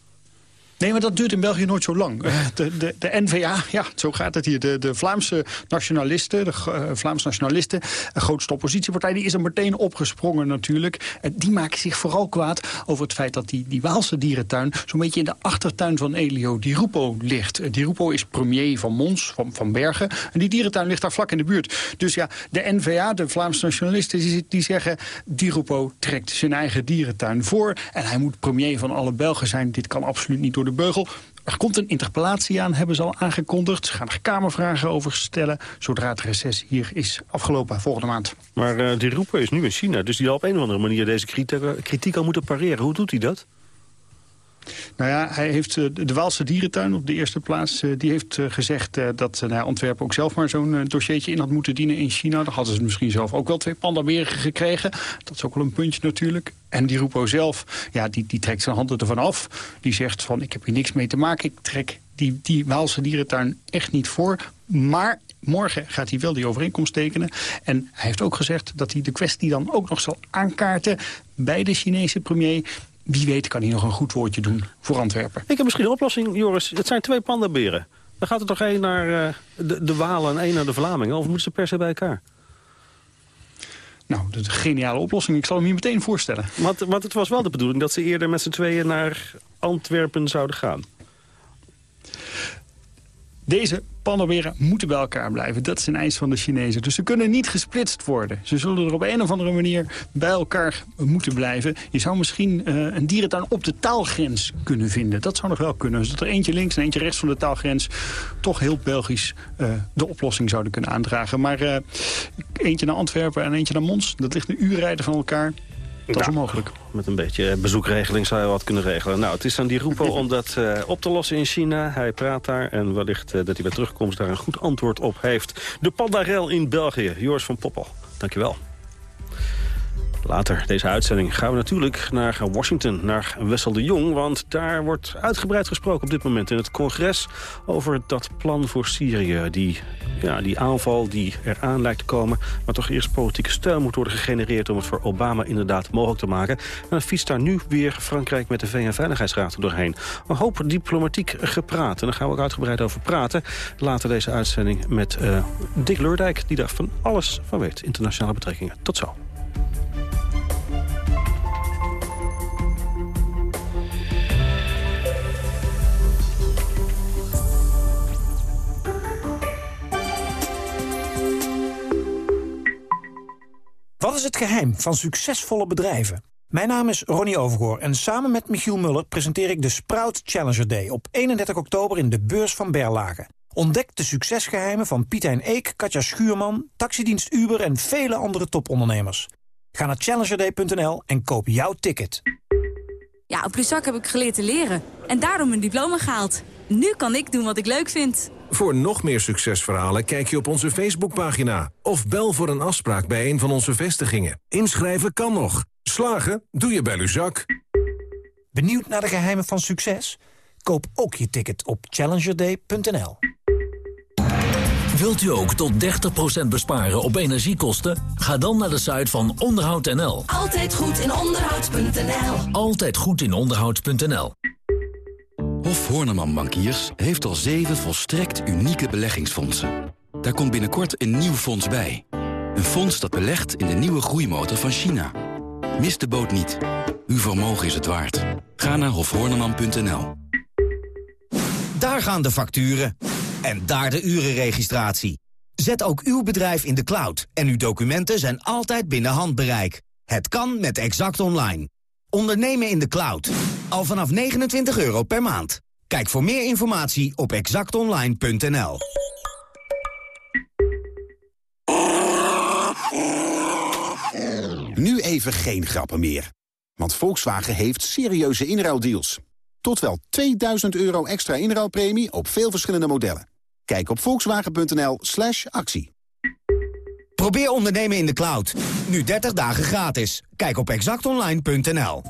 Nee, maar dat duurt in België nooit zo lang. De, de, de NVA, ja, zo gaat het hier. De, de Vlaamse nationalisten, de uh, Vlaamse nationalisten... een grootste oppositiepartij, die is er meteen opgesprongen natuurlijk. Uh, die maken zich vooral kwaad over het feit dat die, die Waalse dierentuin... zo'n beetje in de achtertuin van Elio Di Rupo ligt. Uh, Di Rupo is premier van Mons, van, van Bergen. En die dierentuin ligt daar vlak in de buurt. Dus ja, de NVA, de Vlaamse nationalisten, die, die zeggen... Di Rupo trekt zijn eigen dierentuin voor... en hij moet premier van alle Belgen zijn. Dit kan absoluut niet door de beugel. Er komt een interpellatie aan, hebben ze al aangekondigd. Ze gaan er kamervragen over stellen... zodra het reces hier is afgelopen volgende maand. Maar uh, die roepen is nu in China, dus die zal op een of andere manier... deze kritiek al moeten pareren. Hoe doet hij dat? Nou ja, hij heeft uh, de Waalse dierentuin op de eerste plaats. Uh, die heeft uh, gezegd dat nou, Antwerpen ook zelf maar zo'n dossiertje in had moeten dienen in China. Dan hadden ze misschien zelf ook wel twee pandaberen gekregen. Dat is ook wel een puntje natuurlijk. En die Rupo zelf, ja, die, die trekt zijn handen ervan af. Die zegt van, ik heb hier niks mee te maken. Ik trek die, die Waalse dierentuin echt niet voor. Maar morgen gaat hij wel die overeenkomst tekenen. En hij heeft ook gezegd dat hij de kwestie dan ook nog zal aankaarten... bij de Chinese premier wie weet kan hij nog een goed woordje doen voor Antwerpen. Ik heb misschien een oplossing, Joris. Het zijn twee pandaberen. Dan gaat er toch één naar uh, de, de Walen en één naar de Vlamingen? Of moeten ze per se bij elkaar? Nou, dat is een geniale oplossing. Ik zal hem hier meteen voorstellen. Want, want het was wel de bedoeling dat ze eerder met z'n tweeën naar Antwerpen zouden gaan. Deze pandaberen moeten bij elkaar blijven. Dat is een eis van de Chinezen. Dus ze kunnen niet gesplitst worden. Ze zullen er op een of andere manier bij elkaar moeten blijven. Je zou misschien uh, een dierentuin op de taalgrens kunnen vinden. Dat zou nog wel kunnen. Zodat er eentje links en eentje rechts van de taalgrens... toch heel Belgisch uh, de oplossing zouden kunnen aandragen. Maar uh, eentje naar Antwerpen en eentje naar Mons... dat ligt een uur rijden van elkaar. Dat is onmogelijk. Met een beetje bezoekregeling zou je wat kunnen regelen. Nou, het is aan die roepen *laughs* om dat uh, op te lossen in China. Hij praat daar en wellicht uh, dat hij bij terugkomst daar een goed antwoord op heeft. De Pandarel in België. Joris van Poppel, dankjewel. Later deze uitzending gaan we natuurlijk naar Washington, naar Wessel de Jong. Want daar wordt uitgebreid gesproken op dit moment in het congres... over dat plan voor Syrië. Die, ja, die aanval die eraan lijkt te komen... maar toch eerst politieke steun moet worden gegenereerd... om het voor Obama inderdaad mogelijk te maken. En dan fietst daar nu weer Frankrijk met de VN-veiligheidsraad doorheen. Een hoop diplomatiek gepraat. En daar gaan we ook uitgebreid over praten. Later deze uitzending met uh, Dick Leurdijk... die daar van alles van weet, internationale betrekkingen. Tot zo. Wat is het geheim van succesvolle bedrijven? Mijn naam is Ronnie Overgoor en samen met Michiel Muller presenteer ik de Sprout Challenger Day op 31 oktober in de beurs van Berlage. Ontdek de succesgeheimen van Piet Eek, Katja Schuurman, taxidienst Uber en vele andere topondernemers. Ga naar challengerday.nl en koop jouw ticket. Ja, op Luzak heb ik geleerd te leren en daarom mijn diploma gehaald. Nu kan ik doen wat ik leuk vind. Voor nog meer succesverhalen kijk je op onze Facebookpagina... of bel voor een afspraak bij een van onze vestigingen. Inschrijven kan nog. Slagen doe je bij Luzak. Benieuwd naar de geheimen van succes? Koop ook je ticket op challengerday.nl. Wilt u ook tot 30% besparen op energiekosten? Ga dan naar de site van onderhoud.nl. Altijd goed in onderhoud.nl. Altijd goed in onderhoud.nl. Hof Horneman Bankiers heeft al zeven volstrekt unieke beleggingsfondsen. Daar komt binnenkort een nieuw fonds bij. Een fonds dat belegt in de nieuwe groeimotor van China. Mis de boot niet. Uw vermogen is het waard. Ga naar hofhorneman.nl. Daar gaan de facturen. En daar de urenregistratie. Zet ook uw bedrijf in de cloud en uw documenten zijn altijd binnen handbereik. Het kan met Exact Online. Ondernemen in de cloud. Al vanaf 29 euro per maand. Kijk voor meer informatie op exactonline.nl. Nu even geen grappen meer. Want Volkswagen heeft serieuze inruildeals. Tot wel 2000 euro extra inruilpremie op veel verschillende modellen. Kijk op volkswagen.nl slash actie. Probeer ondernemen in de cloud. Nu 30 dagen gratis. Kijk op exactonline.nl.